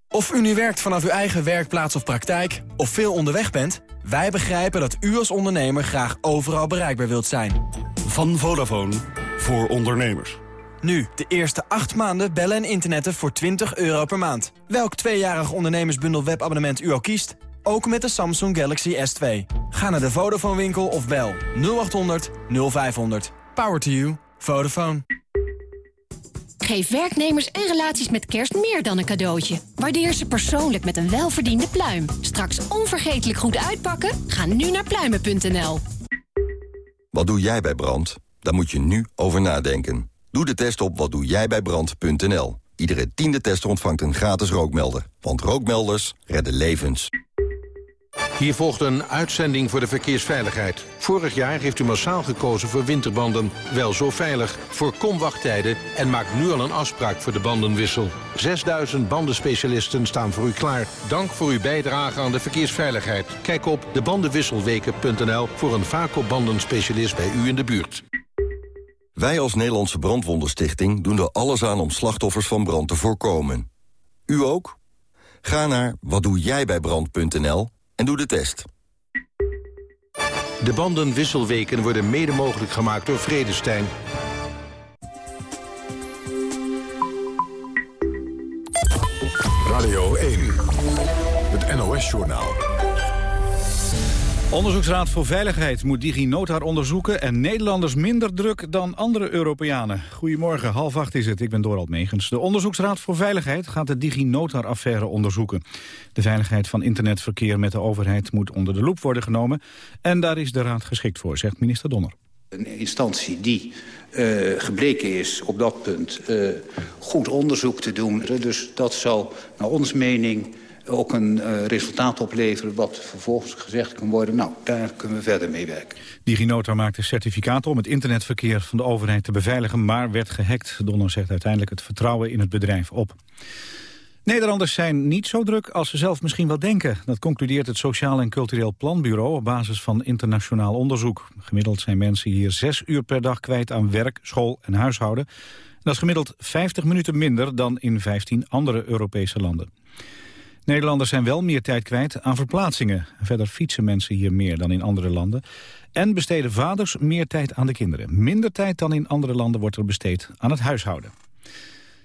Of u nu werkt vanaf uw eigen werkplaats of praktijk, of veel onderweg bent... wij begrijpen dat u als ondernemer graag overal bereikbaar wilt zijn. Van Vodafone voor ondernemers. Nu, de eerste 8 maanden bellen en internetten voor 20 euro per maand. Welk tweejarig ondernemersbundel webabonnement u ook kiest... ook met de Samsung Galaxy S2. Ga naar de Vodafone winkel of bel 0800 0500. Power to you. Vodafone. Geef werknemers en relaties met kerst meer dan een cadeautje. Waardeer ze persoonlijk met een welverdiende pluim. Straks onvergetelijk goed uitpakken? Ga nu naar pluimen.nl. Wat doe jij bij brand? Daar moet je nu over nadenken. Doe de test op watdoejijbijbrand.nl. Iedere tiende tester ontvangt een gratis rookmelder. Want rookmelders redden levens. Hier volgt een uitzending voor de verkeersveiligheid. Vorig jaar heeft u massaal gekozen voor winterbanden. Wel zo veilig. Voorkom wachttijden en maak nu al een afspraak voor de bandenwissel. 6000 bandenspecialisten staan voor u klaar. Dank voor uw bijdrage aan de verkeersveiligheid. Kijk op debandenwisselweken.nl voor een vaco-bandenspecialist bij u in de buurt. Wij als Nederlandse Brandwondenstichting doen er alles aan om slachtoffers van brand te voorkomen. U ook? Ga naar watdoejijbijbrand.nl en doe de test. De bandenwisselweken worden mede mogelijk gemaakt door Vredestein. Radio 1, het NOS-journaal. Onderzoeksraad voor Veiligheid moet DigiNotar onderzoeken... en Nederlanders minder druk dan andere Europeanen. Goedemorgen, half acht is het, ik ben Dorald Megens. De Onderzoeksraad voor Veiligheid gaat de DigiNotar-affaire onderzoeken. De veiligheid van internetverkeer met de overheid moet onder de loep worden genomen... en daar is de raad geschikt voor, zegt minister Donner. Een instantie die uh, gebleken is op dat punt uh, goed onderzoek te doen. Dus dat zal naar ons mening ook een uh, resultaat opleveren... wat vervolgens gezegd kan worden, nou, daar kunnen we verder mee werken. DigiNota maakte certificaten om het internetverkeer van de overheid te beveiligen... maar werd gehackt. Donner zegt uiteindelijk het vertrouwen in het bedrijf op. Nederlanders zijn niet zo druk als ze zelf misschien wel denken. Dat concludeert het Sociaal en Cultureel Planbureau op basis van internationaal onderzoek. Gemiddeld zijn mensen hier zes uur per dag kwijt aan werk, school en huishouden. Dat is gemiddeld 50 minuten minder dan in 15 andere Europese landen. Nederlanders zijn wel meer tijd kwijt aan verplaatsingen. Verder fietsen mensen hier meer dan in andere landen. En besteden vaders meer tijd aan de kinderen. Minder tijd dan in andere landen wordt er besteed aan het huishouden.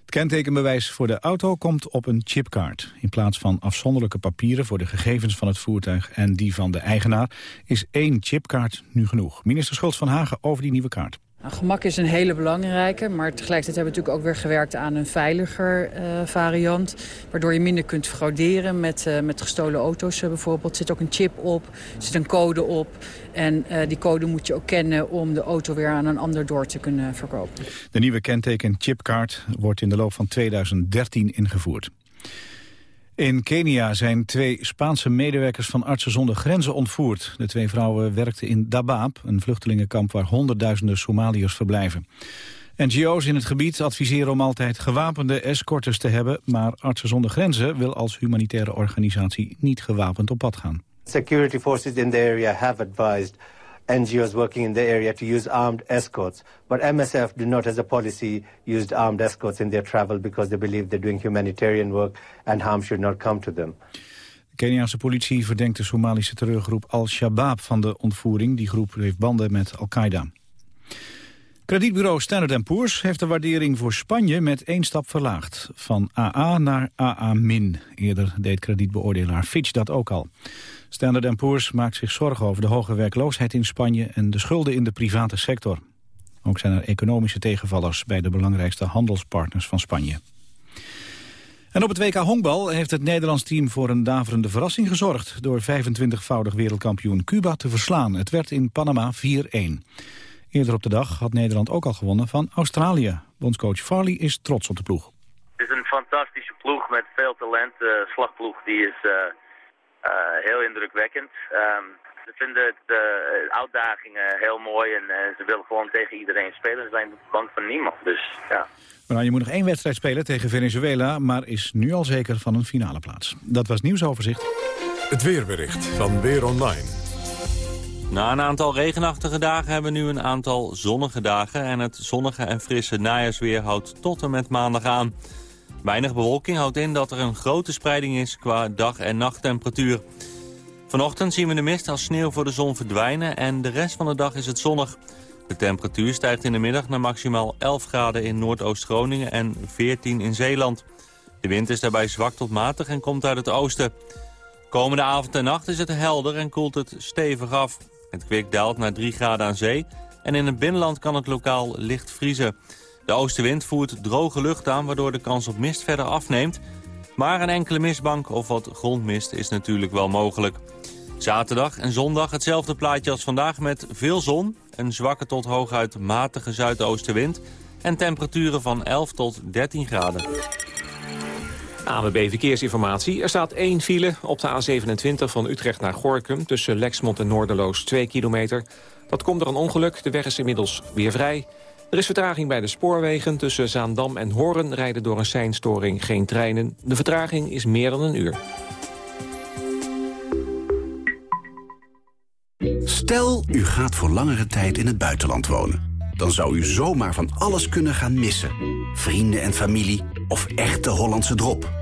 Het kentekenbewijs voor de auto komt op een chipkaart. In plaats van afzonderlijke papieren voor de gegevens van het voertuig en die van de eigenaar... is één chipkaart nu genoeg. Minister Schultz van Hagen over die nieuwe kaart. Nou, gemak is een hele belangrijke, maar tegelijkertijd hebben we natuurlijk ook weer gewerkt aan een veiliger uh, variant. Waardoor je minder kunt frauderen met, uh, met gestolen auto's uh, bijvoorbeeld. Er zit ook een chip op, er zit een code op. En die code moet je ook kennen om de auto weer aan een ander door te kunnen verkopen. De nieuwe kenteken chipkaart wordt in de loop van 2013 ingevoerd. In Kenia zijn twee Spaanse medewerkers van Artsen zonder Grenzen ontvoerd. De twee vrouwen werkten in Dabaab, een vluchtelingenkamp waar honderdduizenden Somaliërs verblijven. NGO's in het gebied adviseren om altijd gewapende escorters te hebben... maar Artsen zonder Grenzen wil als humanitaire organisatie niet gewapend op pad gaan. Security forces in the area have advised NGOs working in the area to use armed escorts. But MSF do not, as a policy, use armed escorts in their travel because they believe they're doing humanitarian work and harm should not come to them. De Keniaanse politie verdenkt de Somalische terreurgroep Al-Shabaab van de ontvoering. Die groep heeft banden met Al-Qaeda. Kredietbureau Standard Poor's heeft de waardering voor Spanje met één stap verlaagd. Van AA naar AA-. Eerder deed kredietbeoordelaar Fitch dat ook al. Standard Poor's maakt zich zorgen over de hoge werkloosheid in Spanje en de schulden in de private sector. Ook zijn er economische tegenvallers bij de belangrijkste handelspartners van Spanje. En op het WK Honkbal heeft het Nederlands team voor een daverende verrassing gezorgd... door 25-voudig wereldkampioen Cuba te verslaan. Het werd in Panama 4-1. Eerder op de dag had Nederland ook al gewonnen van Australië. Bondscoach Farley is trots op de ploeg. Het is een fantastische ploeg met veel talent. De slagploeg die is... Uh uh, heel indrukwekkend. Um, ze vinden uh, uitdagingen heel mooi en uh, ze willen gewoon tegen iedereen spelen. Ze zijn bang van niemand, dus ja. Nou, je moet nog één wedstrijd spelen tegen Venezuela, maar is nu al zeker van een finale plaats. Dat was nieuwsoverzicht. Het weerbericht van Weer Online. Na een aantal regenachtige dagen hebben we nu een aantal zonnige dagen... en het zonnige en frisse najaarsweer houdt tot en met maandag aan. Weinig bewolking houdt in dat er een grote spreiding is qua dag- en nachttemperatuur. Vanochtend zien we de mist als sneeuw voor de zon verdwijnen en de rest van de dag is het zonnig. De temperatuur stijgt in de middag naar maximaal 11 graden in Noordoost-Groningen en 14 in Zeeland. De wind is daarbij zwak tot matig en komt uit het oosten. Komende avond en nacht is het helder en koelt het stevig af. Het kwik daalt naar 3 graden aan zee en in het binnenland kan het lokaal licht vriezen. De oostenwind voert droge lucht aan, waardoor de kans op mist verder afneemt. Maar een enkele mistbank of wat grondmist is natuurlijk wel mogelijk. Zaterdag en zondag hetzelfde plaatje als vandaag met veel zon... een zwakke tot hooguit matige zuidoostenwind... en temperaturen van 11 tot 13 graden. ANWB Verkeersinformatie. Er staat één file op de A27 van Utrecht naar Gorkum... tussen Lexmond en Noorderloos, 2 kilometer. Dat komt door een ongeluk. De weg is inmiddels weer vrij. Er is vertraging bij de spoorwegen. Tussen Zaandam en Hoorn rijden door een seinstoring geen treinen. De vertraging is meer dan een uur. Stel, u gaat voor langere tijd in het buitenland wonen. Dan zou u zomaar van alles kunnen gaan missen. Vrienden en familie of echte Hollandse drop.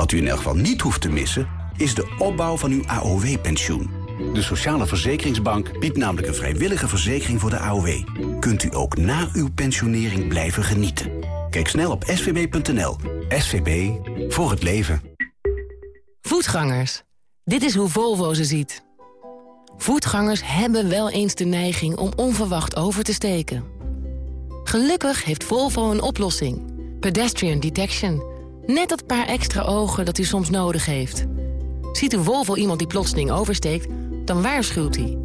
Wat u in elk geval niet hoeft te missen, is de opbouw van uw AOW-pensioen. De Sociale Verzekeringsbank biedt namelijk een vrijwillige verzekering voor de AOW. Kunt u ook na uw pensionering blijven genieten. Kijk snel op svb.nl. SVB, voor het leven. Voetgangers. Dit is hoe Volvo ze ziet. Voetgangers hebben wel eens de neiging om onverwacht over te steken. Gelukkig heeft Volvo een oplossing. Pedestrian Detection. Net dat paar extra ogen dat u soms nodig heeft. Ziet uw Volvo iemand die plotseling oversteekt, dan waarschuwt hij.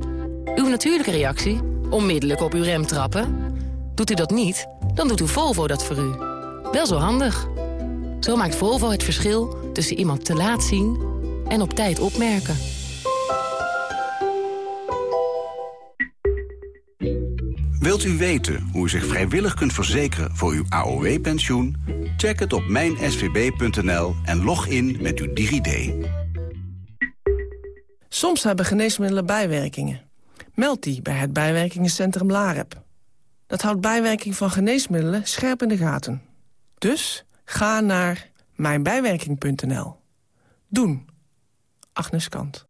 Uw natuurlijke reactie? Onmiddellijk op uw rem trappen. Doet u dat niet, dan doet uw Volvo dat voor u. Wel zo handig. Zo maakt Volvo het verschil tussen iemand te laat zien en op tijd opmerken. Wilt u weten hoe u zich vrijwillig kunt verzekeren voor uw AOW-pensioen? Check het op mijnsvb.nl en log in met uw DigiD. Soms hebben geneesmiddelen bijwerkingen. Meld die bij het bijwerkingencentrum LAREP. Dat houdt bijwerking van geneesmiddelen scherp in de gaten. Dus ga naar mijnbijwerking.nl. Doen. Agnes Kant.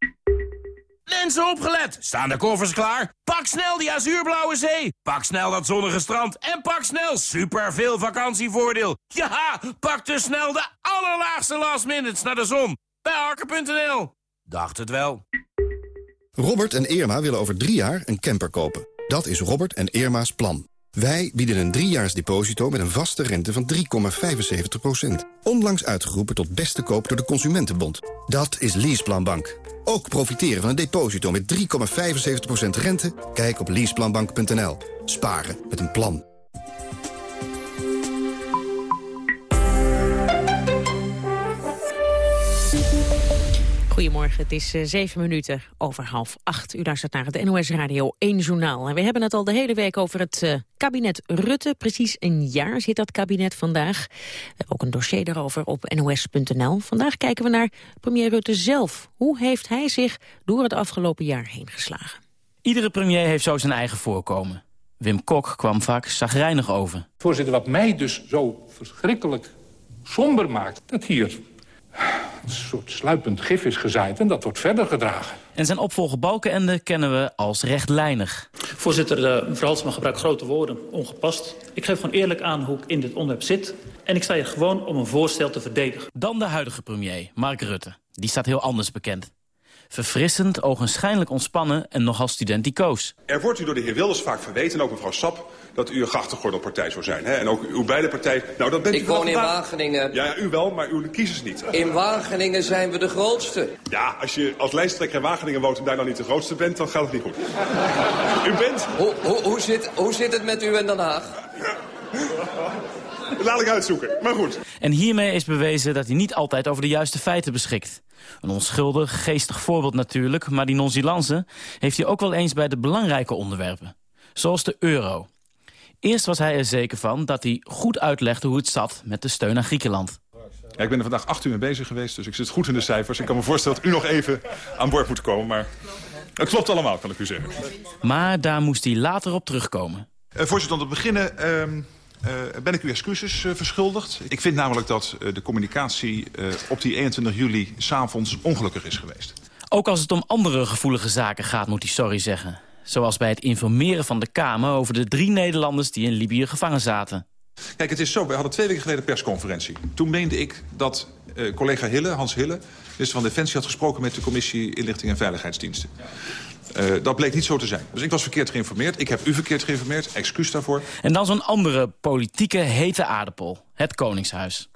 Mensen opgelet! Staan de koffers klaar? Pak snel die azuurblauwe zee! Pak snel dat zonnige strand! En pak snel super veel vakantievoordeel! Ja, pak dus snel de allerlaagste last minutes naar de zon! Bij Harker.nl. Dacht het wel. Robert en Irma willen over drie jaar een camper kopen. Dat is Robert en Irma's plan. Wij bieden een driejaars deposito met een vaste rente van 3,75%. Onlangs uitgeroepen tot beste koop door de Consumentenbond. Dat is Leaseplanbank. Ook profiteren van een deposito met 3,75% rente? Kijk op leaseplanbank.nl. Sparen met een plan. Goedemorgen, het is uh, zeven minuten over half acht. U luistert naar het NOS Radio 1 Journaal. En we hebben het al de hele week over het uh, kabinet Rutte. Precies een jaar zit dat kabinet vandaag. Ook een dossier daarover op nos.nl. Vandaag kijken we naar premier Rutte zelf. Hoe heeft hij zich door het afgelopen jaar heen geslagen? Iedere premier heeft zo zijn eigen voorkomen. Wim Kok kwam vaak zagrijnig over. Voorzitter, wat mij dus zo verschrikkelijk somber maakt... dat hier een soort sluipend gif is gezaaid en dat wordt verder gedragen. En zijn opvolger Balkenende kennen we als rechtlijnig. Voorzitter, uh, mevrouw Halsema gebruikt grote woorden, ongepast. Ik geef gewoon eerlijk aan hoe ik in dit onderwerp zit. En ik sta hier gewoon om een voorstel te verdedigen. Dan de huidige premier, Mark Rutte. Die staat heel anders bekend. Verfrissend, ogenschijnlijk ontspannen en nogal studenticoos. Er wordt u door de heer Wilders vaak verweten, en ook mevrouw Sap... dat u een grachtengordelpartij zou zijn. Hè? En ook uw beide partij... Nou, dat bent Ik u woon in vandaag... Wageningen. Ja, ja, u wel, maar uw kiezers niet. In Wageningen zijn we de grootste. Ja, als je als lijsttrekker in Wageningen woont en daar dan niet de grootste bent... dan gaat het niet goed. u bent... Hoe, hoe, hoe, zit, hoe zit het met u in Den Haag? Laat ik uitzoeken, maar goed. En hiermee is bewezen dat hij niet altijd over de juiste feiten beschikt. Een onschuldig, geestig voorbeeld natuurlijk, maar die nonchalance heeft hij ook wel eens bij de belangrijke onderwerpen. Zoals de euro. Eerst was hij er zeker van dat hij goed uitlegde hoe het zat met de steun aan Griekenland. Ja, ik ben er vandaag acht uur mee bezig geweest, dus ik zit goed in de cijfers. Ik kan me voorstellen dat u nog even aan boord moet komen, maar het klopt allemaal, kan ik u zeggen. Maar daar moest hij later op terugkomen. Uh, voorzitter, om te beginnen... Uh... Uh, ben ik u excuses uh, verschuldigd. Ik vind namelijk dat uh, de communicatie op die 21 juli s'avonds ongelukkig is geweest. Ook als het om andere gevoelige zaken gaat, moet hij sorry zeggen. Zoals bij het informeren van de Kamer over de drie Nederlanders die in Libië gevangen zaten. Kijk, het is zo, we hadden twee weken geleden persconferentie. Toen meende ik dat collega Hille, Hans Hille, minister van Defensie... had gesproken met de commissie Inlichting en Veiligheidsdiensten. Uh, dat bleek niet zo te zijn. Dus ik was verkeerd geïnformeerd. Ik heb u verkeerd geïnformeerd. Excuus daarvoor. En dan zo'n andere politieke hete aardappel. Het Koningshuis.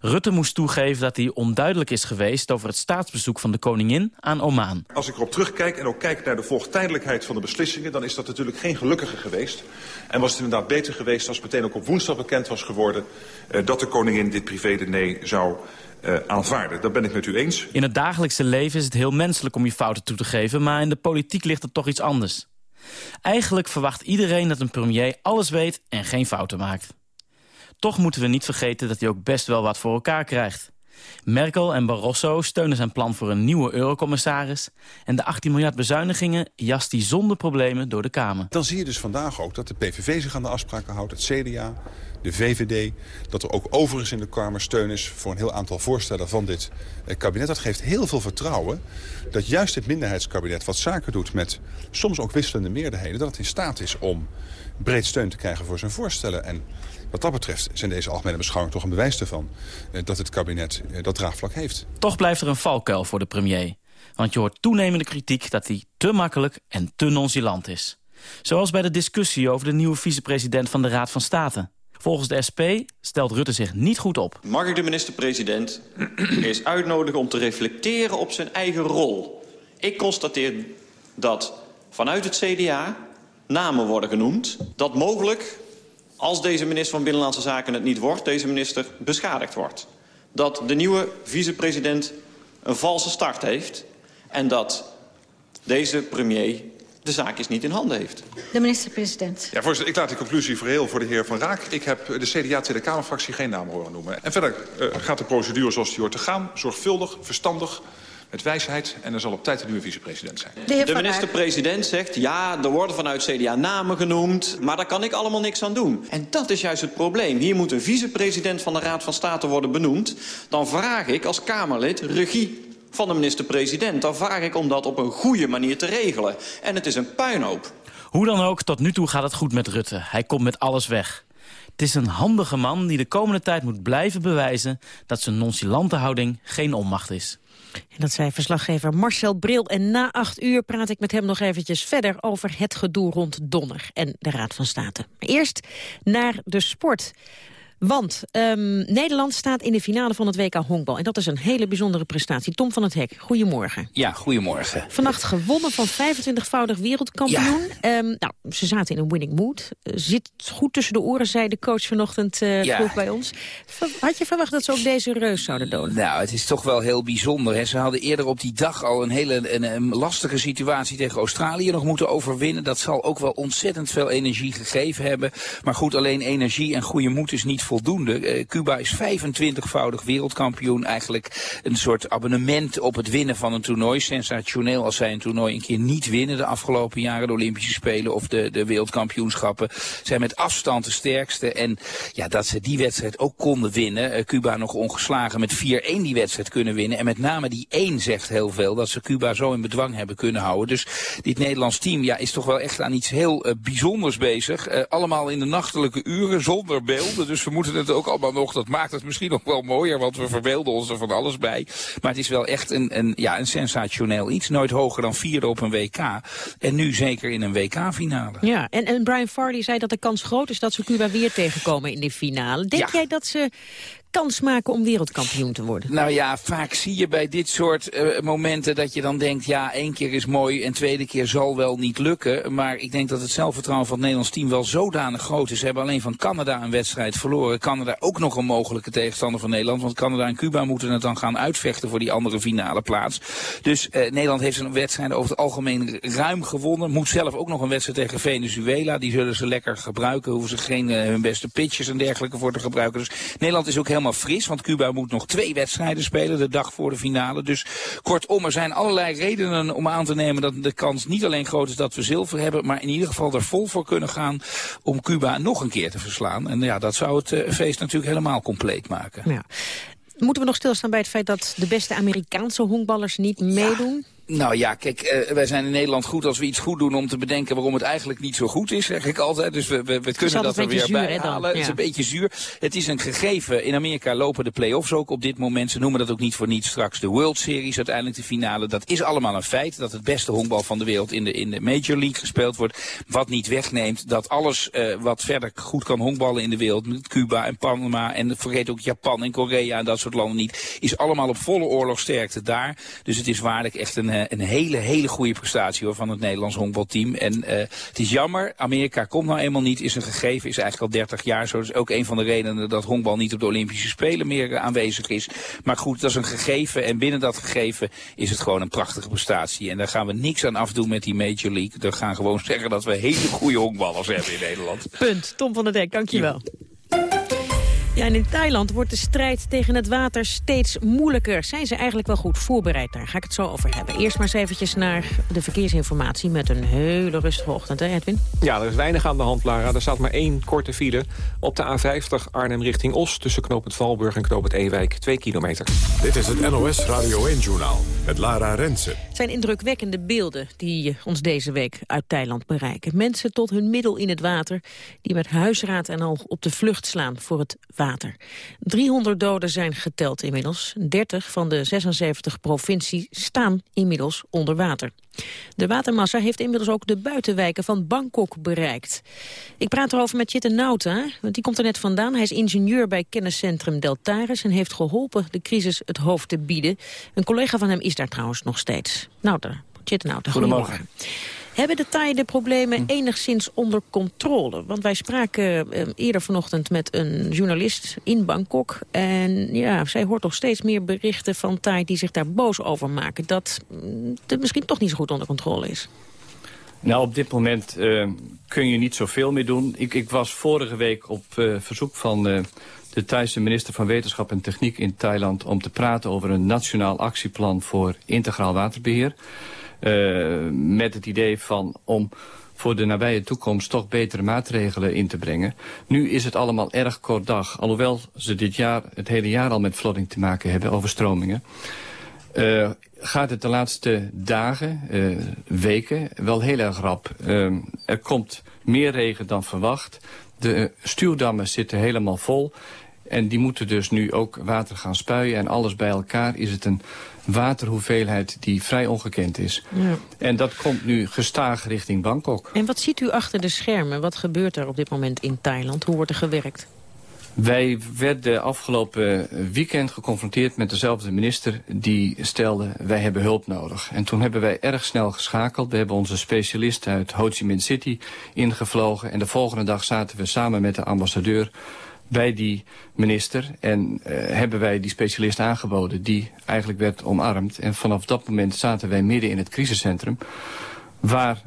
Rutte moest toegeven dat hij onduidelijk is geweest... over het staatsbezoek van de koningin aan Oman. Als ik erop terugkijk en ook kijk naar de volgtijdelijkheid van de beslissingen... dan is dat natuurlijk geen gelukkige geweest. En was het inderdaad beter geweest als meteen ook op woensdag bekend was geworden... Uh, dat de koningin dit privé-diner zou uh, aanvaarden. Dat ben ik met u eens. In het dagelijkse leven is het heel menselijk om je fouten toe te geven... maar in de politiek ligt het toch iets anders. Eigenlijk verwacht iedereen dat een premier alles weet en geen fouten maakt. Toch moeten we niet vergeten dat hij ook best wel wat voor elkaar krijgt. Merkel en Barroso steunen zijn plan voor een nieuwe eurocommissaris... en de 18 miljard bezuinigingen jast hij zonder problemen door de Kamer. Dan zie je dus vandaag ook dat de PVV zich aan de afspraken houdt... het CDA, de VVD, dat er ook overigens in de Kamer steun is... voor een heel aantal voorstellen van dit eh, kabinet. Dat geeft heel veel vertrouwen dat juist het minderheidskabinet... wat zaken doet met soms ook wisselende meerderheden... dat het in staat is om breed steun te krijgen voor zijn voorstellen. En wat dat betreft zijn deze algemene beschouwingen toch een bewijs ervan... Eh, dat het kabinet eh, dat draagvlak heeft. Toch blijft er een valkuil voor de premier. Want je hoort toenemende kritiek dat hij te makkelijk en te nonchalant is. Zoals bij de discussie over de nieuwe vicepresident van de Raad van State. Volgens de SP stelt Rutte zich niet goed op. Mag ik de minister-president eens uitnodigen om te reflecteren op zijn eigen rol? Ik constateer dat vanuit het CDA namen worden genoemd... dat mogelijk als deze minister van Binnenlandse Zaken het niet wordt... deze minister beschadigd wordt. Dat de nieuwe vicepresident een valse start heeft... en dat deze premier de zaakjes niet in handen heeft. De minister-president. Ja, voorzitter, ik laat die conclusie voor voor de heer Van Raak. Ik heb de CDA Tweede Kamerfractie geen naam horen noemen. En verder uh, gaat de procedure zoals die hoort te gaan. Zorgvuldig, verstandig, met wijsheid. En er zal op tijd een nieuwe vicepresident zijn. De, de minister-president zegt, ja, er worden vanuit CDA namen genoemd... maar daar kan ik allemaal niks aan doen. En dat is juist het probleem. Hier moet een vicepresident van de Raad van State worden benoemd. Dan vraag ik als Kamerlid regie van de minister-president. Dan vraag ik om dat op een goede manier te regelen. En het is een puinhoop. Hoe dan ook, tot nu toe gaat het goed met Rutte. Hij komt met alles weg. Het is een handige man die de komende tijd moet blijven bewijzen... dat zijn nonchalante houding geen onmacht is. En dat zei verslaggever Marcel Bril. En na acht uur praat ik met hem nog eventjes verder over het gedoe rond Donner en de Raad van State. eerst naar de sport. Want um, Nederland staat in de finale van het WK honkbal. En dat is een hele bijzondere prestatie. Tom van het Hek, goedemorgen. Ja, goedemorgen. Vannacht gewonnen van 25-voudig wereldkampioen. Ja. Um, nou, ze zaten in een winning mood. Uh, zit goed tussen de oren, zei de coach vanochtend uh, ja. vroeg bij ons. Had je verwacht dat ze ook deze reus zouden doden? Nou, het is toch wel heel bijzonder. Hè. Ze hadden eerder op die dag al een hele een, een lastige situatie tegen Australië nog moeten overwinnen. Dat zal ook wel ontzettend veel energie gegeven hebben. Maar goed, alleen energie en goede moed is niet voldoende. Uh, Cuba is 25-voudig wereldkampioen. Eigenlijk een soort abonnement op het winnen van een toernooi. Sensationeel als zij een toernooi een keer niet winnen de afgelopen jaren. De Olympische Spelen of de, de wereldkampioenschappen. Zijn met afstand de sterkste. En ja, dat ze die wedstrijd ook konden winnen. Uh, Cuba nog ongeslagen met 4-1 die wedstrijd kunnen winnen. En met name die 1 zegt heel veel. Dat ze Cuba zo in bedwang hebben kunnen houden. Dus dit Nederlands team ja, is toch wel echt aan iets heel uh, bijzonders bezig. Allemaal in de nachtelijke uren zonder beelden. Dus we moeten het ook allemaal nog. Dat maakt het misschien nog wel mooier, want we verbeelden ons er van alles bij. Maar het is wel echt een, een, ja, een sensationeel iets. Nooit hoger dan vierde op een WK. En nu zeker in een WK-finale. Ja, en, en Brian Farley zei dat de kans groot is dat ze Cuba weer tegenkomen in die finale. Denk jij dat ze kans maken om wereldkampioen te worden? Nou ja, vaak zie je bij dit soort uh, momenten dat je dan denkt... ja, één keer is mooi en tweede keer zal wel niet lukken. Maar ik denk dat het zelfvertrouwen van het Nederlands team wel zodanig groot is. Ze hebben alleen van Canada een wedstrijd verloren. Canada ook nog een mogelijke tegenstander van Nederland. Want Canada en Cuba moeten het dan gaan uitvechten voor die andere finale plaats. Dus uh, Nederland heeft zijn wedstrijd over het algemeen ruim gewonnen. Moet zelf ook nog een wedstrijd tegen Venezuela. Die zullen ze lekker gebruiken. Hoeven ze geen uh, hun beste pitches en dergelijke voor te gebruiken. Dus Nederland is ook helemaal fris. Want Cuba moet nog twee wedstrijden spelen de dag voor de finale. Dus kortom, er zijn allerlei redenen om aan te nemen dat de kans niet alleen groot is dat we zilver hebben. Maar in ieder geval er vol voor kunnen gaan om Cuba nog een keer te verslaan. En ja, dat zou het uh, feest natuurlijk helemaal compleet maken. Ja. Moeten we nog stilstaan bij het feit dat de beste Amerikaanse honkballers niet meedoen? Nou ja, kijk, uh, wij zijn in Nederland goed als we iets goed doen om te bedenken waarom het eigenlijk niet zo goed is, zeg ik altijd. Dus we, we, we kunnen dat er weer zuur, bij halen. Het is een beetje zuur. Het is een gegeven. In Amerika lopen de play-offs ook op dit moment. Ze noemen dat ook niet voor niets straks de World Series, uiteindelijk de finale. Dat is allemaal een feit, dat het beste honkbal van de wereld in de, in de Major League gespeeld wordt. Wat niet wegneemt dat alles uh, wat verder goed kan honkballen in de wereld, met Cuba en Panama en vergeet ook Japan en Korea en dat soort landen niet, is allemaal op volle oorlogsterkte daar. Dus het is waarlijk echt een eh, een hele, hele goede prestatie hoor, van het Nederlands honkbalteam. En uh, het is jammer, Amerika komt nou eenmaal niet, is een gegeven, is eigenlijk al 30 jaar zo. Dat is ook een van de redenen dat honkbal niet op de Olympische Spelen meer uh, aanwezig is. Maar goed, dat is een gegeven en binnen dat gegeven is het gewoon een prachtige prestatie. En daar gaan we niks aan afdoen met die Major League. We gaan gewoon zeggen dat we hele goede honkballers hebben in Nederland. Punt. Tom van der Dek, dankjewel. Ja, en in Thailand wordt de strijd tegen het water steeds moeilijker. Zijn ze eigenlijk wel goed voorbereid daar? Ga ik het zo over hebben. Eerst maar eens eventjes naar de verkeersinformatie... met een hele rustige ochtend, hè Edwin? Ja, er is weinig aan de hand, Lara. Er staat maar één korte file op de A50 Arnhem richting Os... tussen knooppunt Valburg en knooppunt Ewijk, 2 kilometer. Dit is het NOS Radio 1-journaal met Lara Rensen. Het zijn indrukwekkende beelden die ons deze week uit Thailand bereiken. Mensen tot hun middel in het water... die met huisraad en al op de vlucht slaan voor het water water. 300 doden zijn geteld inmiddels. 30 van de 76 provincies staan inmiddels onder water. De watermassa heeft inmiddels ook de buitenwijken van Bangkok bereikt. Ik praat erover met Jitte Nauta, want die komt er net vandaan. Hij is ingenieur bij kenniscentrum Deltaris en heeft geholpen de crisis het hoofd te bieden. Een collega van hem is daar trouwens nog steeds. Nauta, Jitte Nauta, goedemorgen. goedemorgen. Hebben de Thai de problemen hm. enigszins onder controle? Want wij spraken eh, eerder vanochtend met een journalist in Bangkok. En ja, zij hoort toch steeds meer berichten van Thai die zich daar boos over maken. Dat mm, het misschien toch niet zo goed onder controle is. Nou, op dit moment uh, kun je niet zoveel meer doen. Ik, ik was vorige week op uh, verzoek van uh, de Thaise minister van Wetenschap en Techniek in Thailand... om te praten over een nationaal actieplan voor integraal waterbeheer. Uh, met het idee van om voor de nabije toekomst toch betere maatregelen in te brengen. Nu is het allemaal erg kort dag. Alhoewel ze dit jaar, het hele jaar al met flooding te maken hebben, overstromingen. Uh, gaat het de laatste dagen, uh, weken, wel heel erg rap. Er komt meer regen dan verwacht. De stuwdammen zitten helemaal vol. En die moeten dus nu ook water gaan spuien. En alles bij elkaar is het een waterhoeveelheid die vrij ongekend is. Ja. En dat komt nu gestaag richting Bangkok. En wat ziet u achter de schermen? Wat gebeurt er op dit moment in Thailand? Hoe wordt er gewerkt? Wij werden afgelopen weekend geconfronteerd met dezelfde minister die stelde wij hebben hulp nodig. En toen hebben wij erg snel geschakeld. We hebben onze specialist uit Ho Chi Minh City ingevlogen en de volgende dag zaten we samen met de ambassadeur bij die minister. En uh, hebben wij die specialist aangeboden die eigenlijk werd omarmd. En vanaf dat moment zaten wij midden in het crisiscentrum. Waar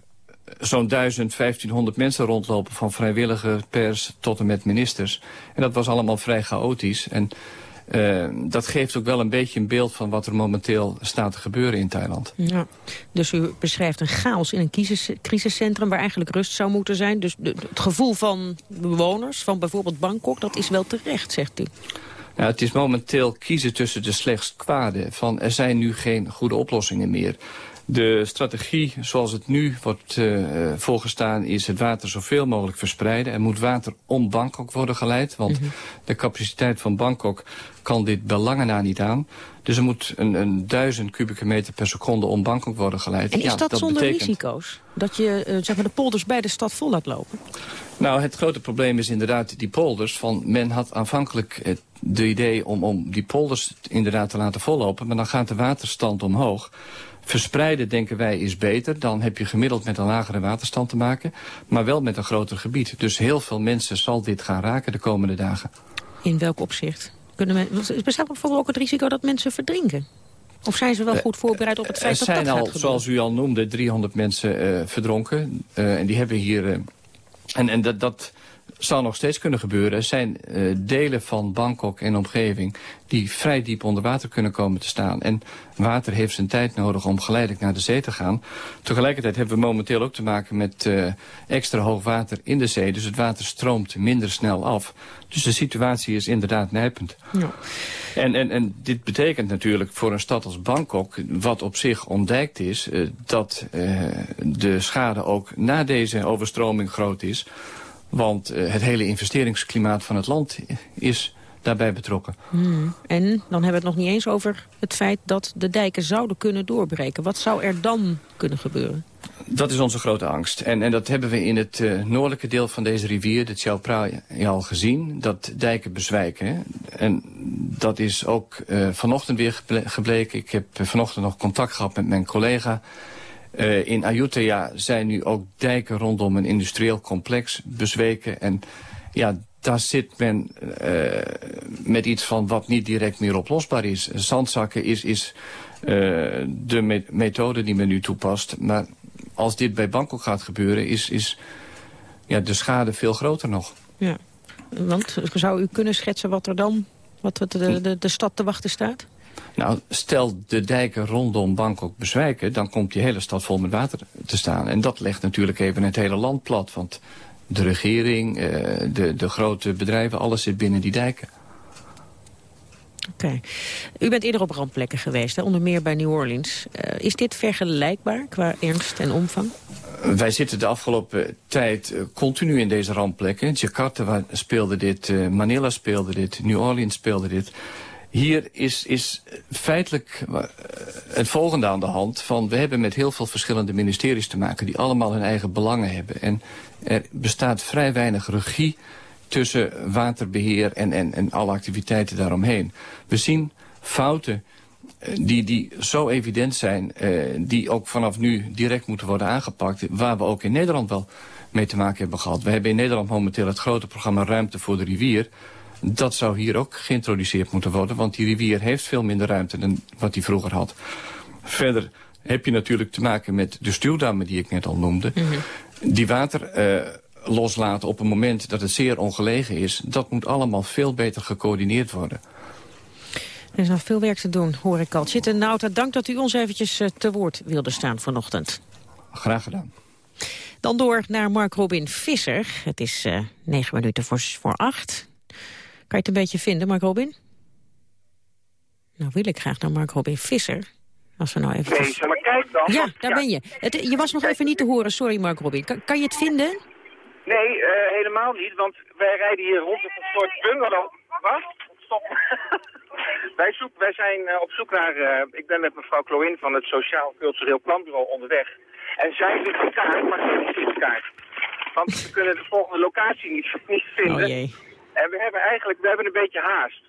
zo'n 1000, 1500 mensen rondlopen van vrijwillige pers tot en met ministers. En dat was allemaal vrij chaotisch. En uh, dat geeft ook wel een beetje een beeld van wat er momenteel staat te gebeuren in Thailand. Ja. Dus u beschrijft een chaos in een crisis, crisiscentrum waar eigenlijk rust zou moeten zijn. Dus de, het gevoel van bewoners van bijvoorbeeld Bangkok, dat is wel terecht, zegt u. Nou, het is momenteel kiezen tussen de slechtst kwade. Van er zijn nu geen goede oplossingen meer. De strategie zoals het nu wordt uh, voorgestaan is het water zoveel mogelijk verspreiden. Er moet water om Bangkok worden geleid, want mm -hmm. de capaciteit van Bangkok kan dit belangen na niet aan. Dus er moet een, een duizend kubieke meter per seconde om Bangkok worden geleid. En is ja, dat, dat, zonder betekent... risico's? Dat je uh, zeg maar de polders bij de stad vol laat lopen? Nou, het grote probleem is inderdaad die polders. Van men had aanvankelijk het de idee om, om die polders inderdaad te laten vollopen. Maar dan gaat de waterstand omhoog. Verspreiden, denken wij, is beter. Dan heb je gemiddeld met een lagere waterstand te maken. Maar wel met een groter gebied. Dus heel veel mensen zal dit gaan raken de komende dagen. In welk opzicht? Kunnen men, bestaat bijvoorbeeld ook het risico dat mensen verdrinken? Of zijn ze wel goed voorbereid op het feit dat dat? Er zijn al, zoals u al noemde, 300 mensen uh, verdronken. Uh, en die hebben hier... Uh, en, en dat, dat zal nog steeds kunnen gebeuren. Er zijn uh, delen van Bangkok en omgeving die vrij diep onder water kunnen komen te staan. En water heeft zijn tijd nodig om geleidelijk naar de zee te gaan. Tegelijkertijd hebben we momenteel ook te maken met uh, extra hoog water in de zee. Dus het water stroomt minder snel af. Dus de situatie is inderdaad nijpend. Ja. En, en, en dit betekent natuurlijk voor een stad als Bangkok, wat op zich ontdekt is, uh, dat de schade ook na deze overstroming groot is. Want uh, het hele investeringsklimaat van het land is daarbij betrokken. Hmm. En dan hebben we het nog niet eens over het feit dat de dijken zouden kunnen doorbreken. Wat zou er dan kunnen gebeuren? Dat is onze grote angst. En, en dat hebben we in het uh, noordelijke deel van deze rivier, de Chao Phraya, al gezien. Dat dijken bezwijken. Hè? En dat is ook uh, vanochtend weer gebleken. Ik heb vanochtend nog contact gehad met mijn collega. Uh, in Ayutthaya zijn nu ook dijken rondom een industrieel complex bezweken. En ja, daar zit men uh, met iets van wat niet direct meer oplosbaar is. Zandzakken is, is uh, de me methode die men nu toepast. Maar als dit bij Bangkok gaat gebeuren, is, is ja, de schade veel groter nog. Ja, want zou u kunnen schetsen wat er dan, wat de, de stad te wachten staat? Nou, stel de dijken rondom Bangkok bezwijken... dan komt die hele stad vol met water te staan. En dat legt natuurlijk even het hele land plat. Want de regering, uh, de, de grote bedrijven, alles zit binnen die dijken. Oké. Okay. U bent eerder op ramplekken geweest, hè? onder meer bij New Orleans. Uh, is dit vergelijkbaar qua ernst en omvang? Uh, wij zitten de afgelopen tijd uh, continu in deze rampplekken. Jakarta speelde dit, Manila speelde dit, New Orleans speelde dit. Hier is, is feitelijk het volgende aan de hand. Van, we hebben met heel veel verschillende ministeries te maken... die allemaal hun eigen belangen hebben. En er bestaat vrij weinig regie tussen waterbeheer en, en, en alle activiteiten daaromheen. We zien fouten die, die zo evident zijn, uh, die ook vanaf nu direct moeten worden aangepakt... waar we ook in Nederland wel mee te maken hebben gehad. We hebben in Nederland momenteel het grote programma Ruimte voor de Rivier... Dat zou hier ook geïntroduceerd moeten worden, want die rivier heeft veel minder ruimte dan wat hij vroeger had. Verder heb je natuurlijk te maken met de stuwdammen die ik net al noemde. Mm -hmm. Die water uh, loslaten op een moment dat het zeer ongelegen is... dat moet allemaal veel beter gecoördineerd worden. Er is nog veel werk te doen, hoor ik al. Zitten Nauta, dank dat u ons eventjes uh, te woord wilde staan vanochtend. Graag gedaan. Dan door naar Mark Robin Visser. Het is uh, negen minuten voor, voor acht. Kan je het een beetje vinden, Mark Robin? Nou wil ik graag naar Mark Robin Visser. Als we nou even... Nee, maar kijk dan. Ja, daar ja. ben je. Het, je was nog even niet te horen, sorry Mark Robin. Kan, kan je het vinden? Nee, uh, helemaal niet, want wij rijden hier rond op een soort bungalow. Wat? Stop. wij, zoek, wij zijn uh, op zoek naar... Uh, ik ben met mevrouw Kloin van het Sociaal Cultureel Planbureau onderweg. En zij zit een kaart, maar geen visitekaart. Want we kunnen de volgende locatie niet, niet vinden. Oh jee. En we hebben eigenlijk we hebben een beetje haast.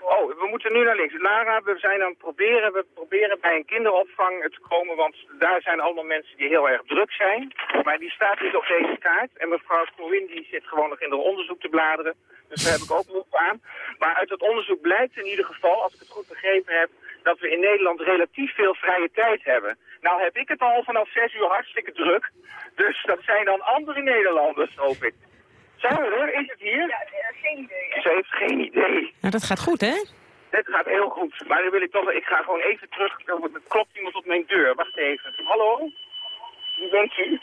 Oh, we moeten nu naar links. Lara, we zijn aan het proberen, we proberen bij een kinderopvang te komen, want daar zijn allemaal mensen die heel erg druk zijn. Maar die staat niet op deze kaart. En mevrouw Corwin die zit gewoon nog in haar onderzoek te bladeren. Dus daar heb ik ook behoefte aan. Maar uit het onderzoek blijkt in ieder geval, als ik het goed begrepen heb, dat we in Nederland relatief veel vrije tijd hebben. Nou heb ik het al vanaf 6 uur hartstikke druk. Dus dat zijn dan andere Nederlanders, hoop ik. Zijn we er? Is het hier? Ja, geen idee. Ze heeft geen idee. Nou, dat gaat goed, hè? Dit gaat heel goed. Maar dan wil ik toch... Ik ga gewoon even terug. Er klopt iemand op mijn deur. Wacht even. Hallo? Wie bent u?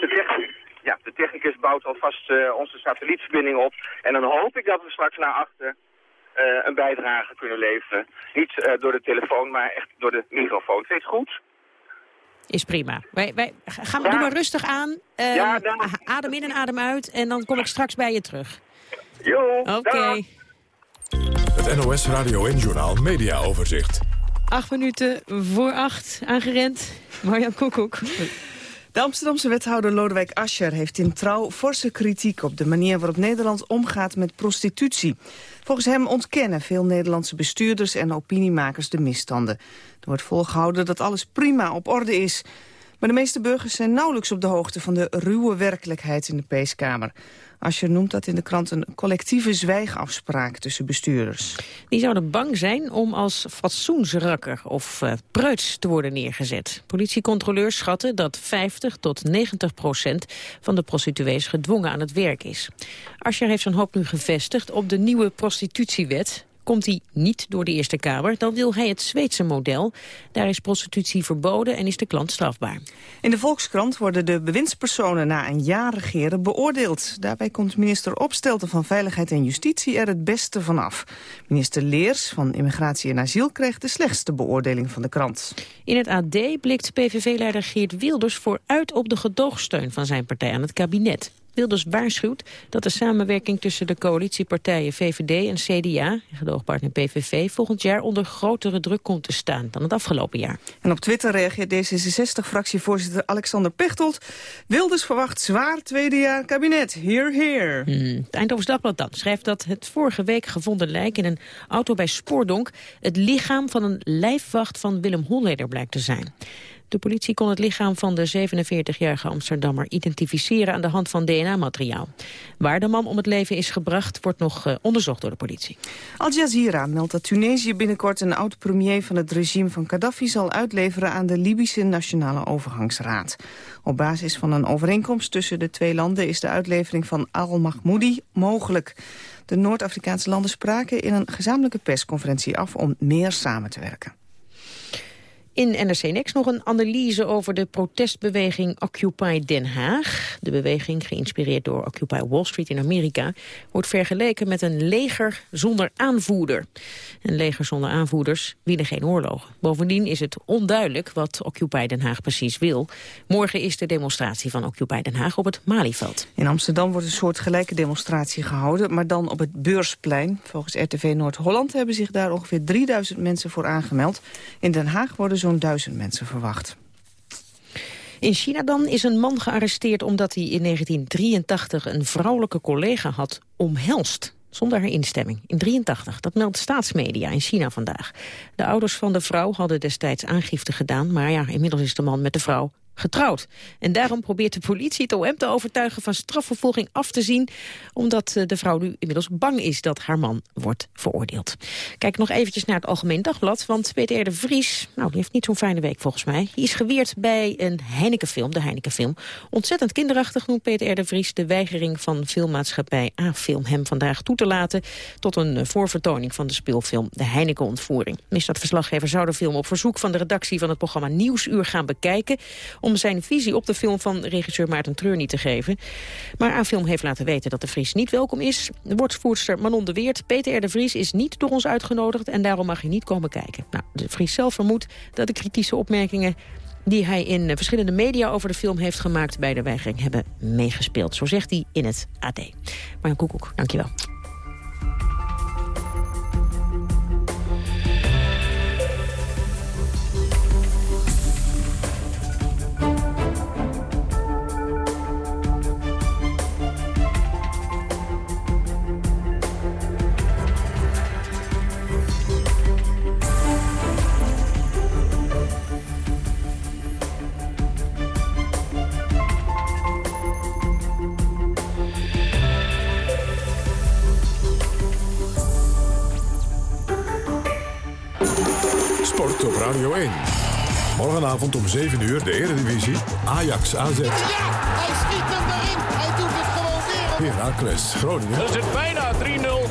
De technicus. Ja, de technicus bouwt alvast uh, onze satellietverbinding op. En dan hoop ik dat we straks naar achter uh, een bijdrage kunnen leveren. Niet uh, door de telefoon, maar echt door de microfoon. Vind je het goed? Is prima. Wij, wij, gaan we ja. maar rustig aan. Um, ja, dan... Adem in en adem uit. En dan kom ik straks bij je terug. Jo, Oké. Okay. Het NOS Radio en Journaal Media Overzicht. Acht minuten voor acht aangerend. Marjan Koekoek. De Amsterdamse wethouder Lodewijk Asscher heeft in Trouw forse kritiek op de manier waarop Nederland omgaat met prostitutie. Volgens hem ontkennen veel Nederlandse bestuurders en opiniemakers de misstanden. Er wordt volgehouden dat alles prima op orde is. Maar de meeste burgers zijn nauwelijks op de hoogte van de ruwe werkelijkheid in de peeskamer. Asscher noemt dat in de krant een collectieve zwijgafspraak tussen bestuurders. Die zouden bang zijn om als fatsoensrakker of uh, preuts te worden neergezet. Politiecontroleurs schatten dat 50 tot 90 procent van de prostituees gedwongen aan het werk is. Asscher heeft zijn hoop nu gevestigd op de nieuwe prostitutiewet. Komt hij niet door de Eerste Kamer, dan wil hij het Zweedse model. Daar is prostitutie verboden en is de klant strafbaar. In de Volkskrant worden de bewindspersonen na een jaar regeren beoordeeld. Daarbij komt minister Opstelten van Veiligheid en Justitie er het beste van af. Minister Leers van Immigratie en Asiel kreeg de slechtste beoordeling van de krant. In het AD blikt PVV-leider Geert Wilders vooruit op de gedoogsteun van zijn partij aan het kabinet. Wilders waarschuwt dat de samenwerking tussen de coalitiepartijen VVD en CDA, en gedoogpartner PVV, volgend jaar onder grotere druk komt te staan dan het afgelopen jaar. En op Twitter reageert D66-fractievoorzitter Alexander Pechtold. Wilders verwacht zwaar tweede jaar kabinet. Heer, heer. Hmm. Het Eindhoven Dagblad dan schrijft dat het vorige week gevonden lijk in een auto bij Spoordonk het lichaam van een lijfwacht van Willem Holleder blijkt te zijn. De politie kon het lichaam van de 47-jarige Amsterdammer identificeren aan de hand van DNA-materiaal. Waar de man om het leven is gebracht, wordt nog uh, onderzocht door de politie. Al Jazeera meldt dat Tunesië binnenkort een oud-premier van het regime van Gaddafi zal uitleveren aan de Libische Nationale Overgangsraad. Op basis van een overeenkomst tussen de twee landen is de uitlevering van al-Mahmoudi mogelijk. De Noord-Afrikaanse landen spraken in een gezamenlijke persconferentie af om meer samen te werken. In NRC Next nog een analyse over de protestbeweging Occupy Den Haag. De beweging, geïnspireerd door Occupy Wall Street in Amerika... wordt vergeleken met een leger zonder aanvoerder. Een leger zonder aanvoerders winnen geen oorlogen. Bovendien is het onduidelijk wat Occupy Den Haag precies wil. Morgen is de demonstratie van Occupy Den Haag op het Malieveld. In Amsterdam wordt een soort gelijke demonstratie gehouden... maar dan op het Beursplein. Volgens RTV Noord-Holland hebben zich daar ongeveer 3000 mensen voor aangemeld. In Den Haag worden zo'n duizend mensen verwacht. In China dan is een man gearresteerd omdat hij in 1983 een vrouwelijke collega had omhelst. Zonder haar instemming. In 83. Dat meldt staatsmedia in China vandaag. De ouders van de vrouw hadden destijds aangifte gedaan. Maar ja, inmiddels is de man met de vrouw getrouwd. En daarom probeert de politie het OM te overtuigen van strafvervolging af te zien, omdat eh, de vrouw nu inmiddels bang is dat haar man wordt veroordeeld. Kijk nog eventjes naar het Algemeen Dagblad, want Peter de Vries, nou die heeft niet zo'n fijne week volgens mij. Hij is geweerd bij een Heineken-film, de Heineken-film. Ontzettend kinderachtig noemt Peter de Vries de weigering van filmmaatschappij A-film hem vandaag toe te laten tot een eh, voorvertoning van de speelfilm De Heineken-ontvoering. Misdaadverslaggever zou de film op verzoek van de redactie van het programma Nieuwsuur gaan bekijken om zijn visie op de film van regisseur Maarten Treurnie te geven. Maar A-film heeft laten weten dat de Vries niet welkom is. De woordvoerster Manon de Weert, Peter R. de Vries is niet door ons uitgenodigd en daarom mag hij niet komen kijken. Nou, de Vries zelf vermoedt dat de kritische opmerkingen die hij in verschillende media over de film heeft gemaakt bij de weigering hebben meegespeeld. Zo zegt hij in het AD. Marjan Koekoek, dankjewel. Morgenavond om 7 uur de Eredivisie. Ajax AZ. Ja, hij schiet hem erin. Hij doet het gewoon weer. Heracles Groningen. Dat is het bijna 3-0.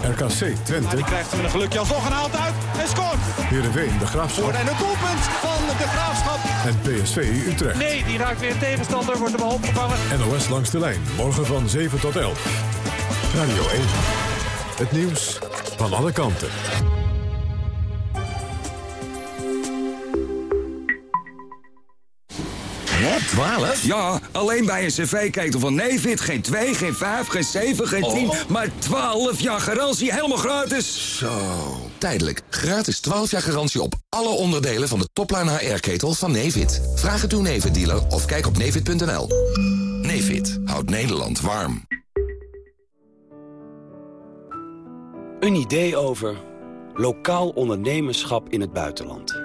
RKC Twente. Maar die krijgt hem een gelukje alsnog een haalt uit en scoort. Heerenveen De Graafschap. En een doelpunt van De Graafschap. En PSV Utrecht. Nee, die raakt weer tegenstander, wordt de bal opgevangen. NOS langs de lijn. Morgen van 7 tot 11. Radio 1. Het nieuws van alle kanten. Wat, 12? Ja, alleen bij een cv-ketel van Nevid. Geen 2, geen 5, geen 7, geen 10, maar 12 jaar garantie. Helemaal gratis. Zo, tijdelijk. Gratis 12 jaar garantie op alle onderdelen van de topline HR-ketel van Nevid. Vraag het uw Nevid-dealer of kijk op nevid.nl. Nevid houdt Nederland warm. Een idee over lokaal ondernemerschap in het buitenland.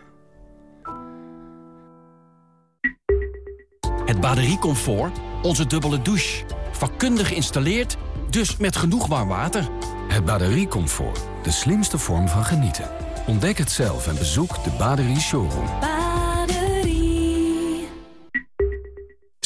Het batteriecomfort, onze dubbele douche. Vakkundig geïnstalleerd, dus met genoeg warm water. Het batteriecomfort, de slimste vorm van genieten. Ontdek het zelf en bezoek de Baderie Showroom.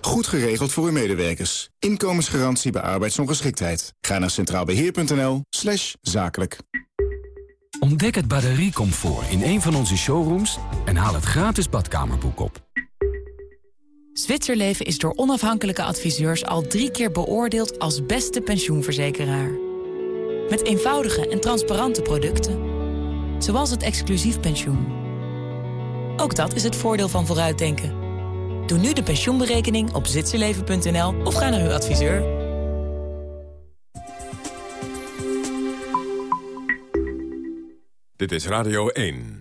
Goed geregeld voor uw medewerkers. Inkomensgarantie bij arbeidsongeschiktheid. Ga naar centraalbeheer.nl slash zakelijk. Ontdek het batteriecomfort in een van onze showrooms... en haal het gratis badkamerboek op. Zwitserleven is door onafhankelijke adviseurs al drie keer beoordeeld als beste pensioenverzekeraar. Met eenvoudige en transparante producten. Zoals het exclusief pensioen. Ook dat is het voordeel van vooruitdenken. Doe nu de pensioenberekening op zwitserleven.nl of ga naar uw adviseur. Dit is Radio 1.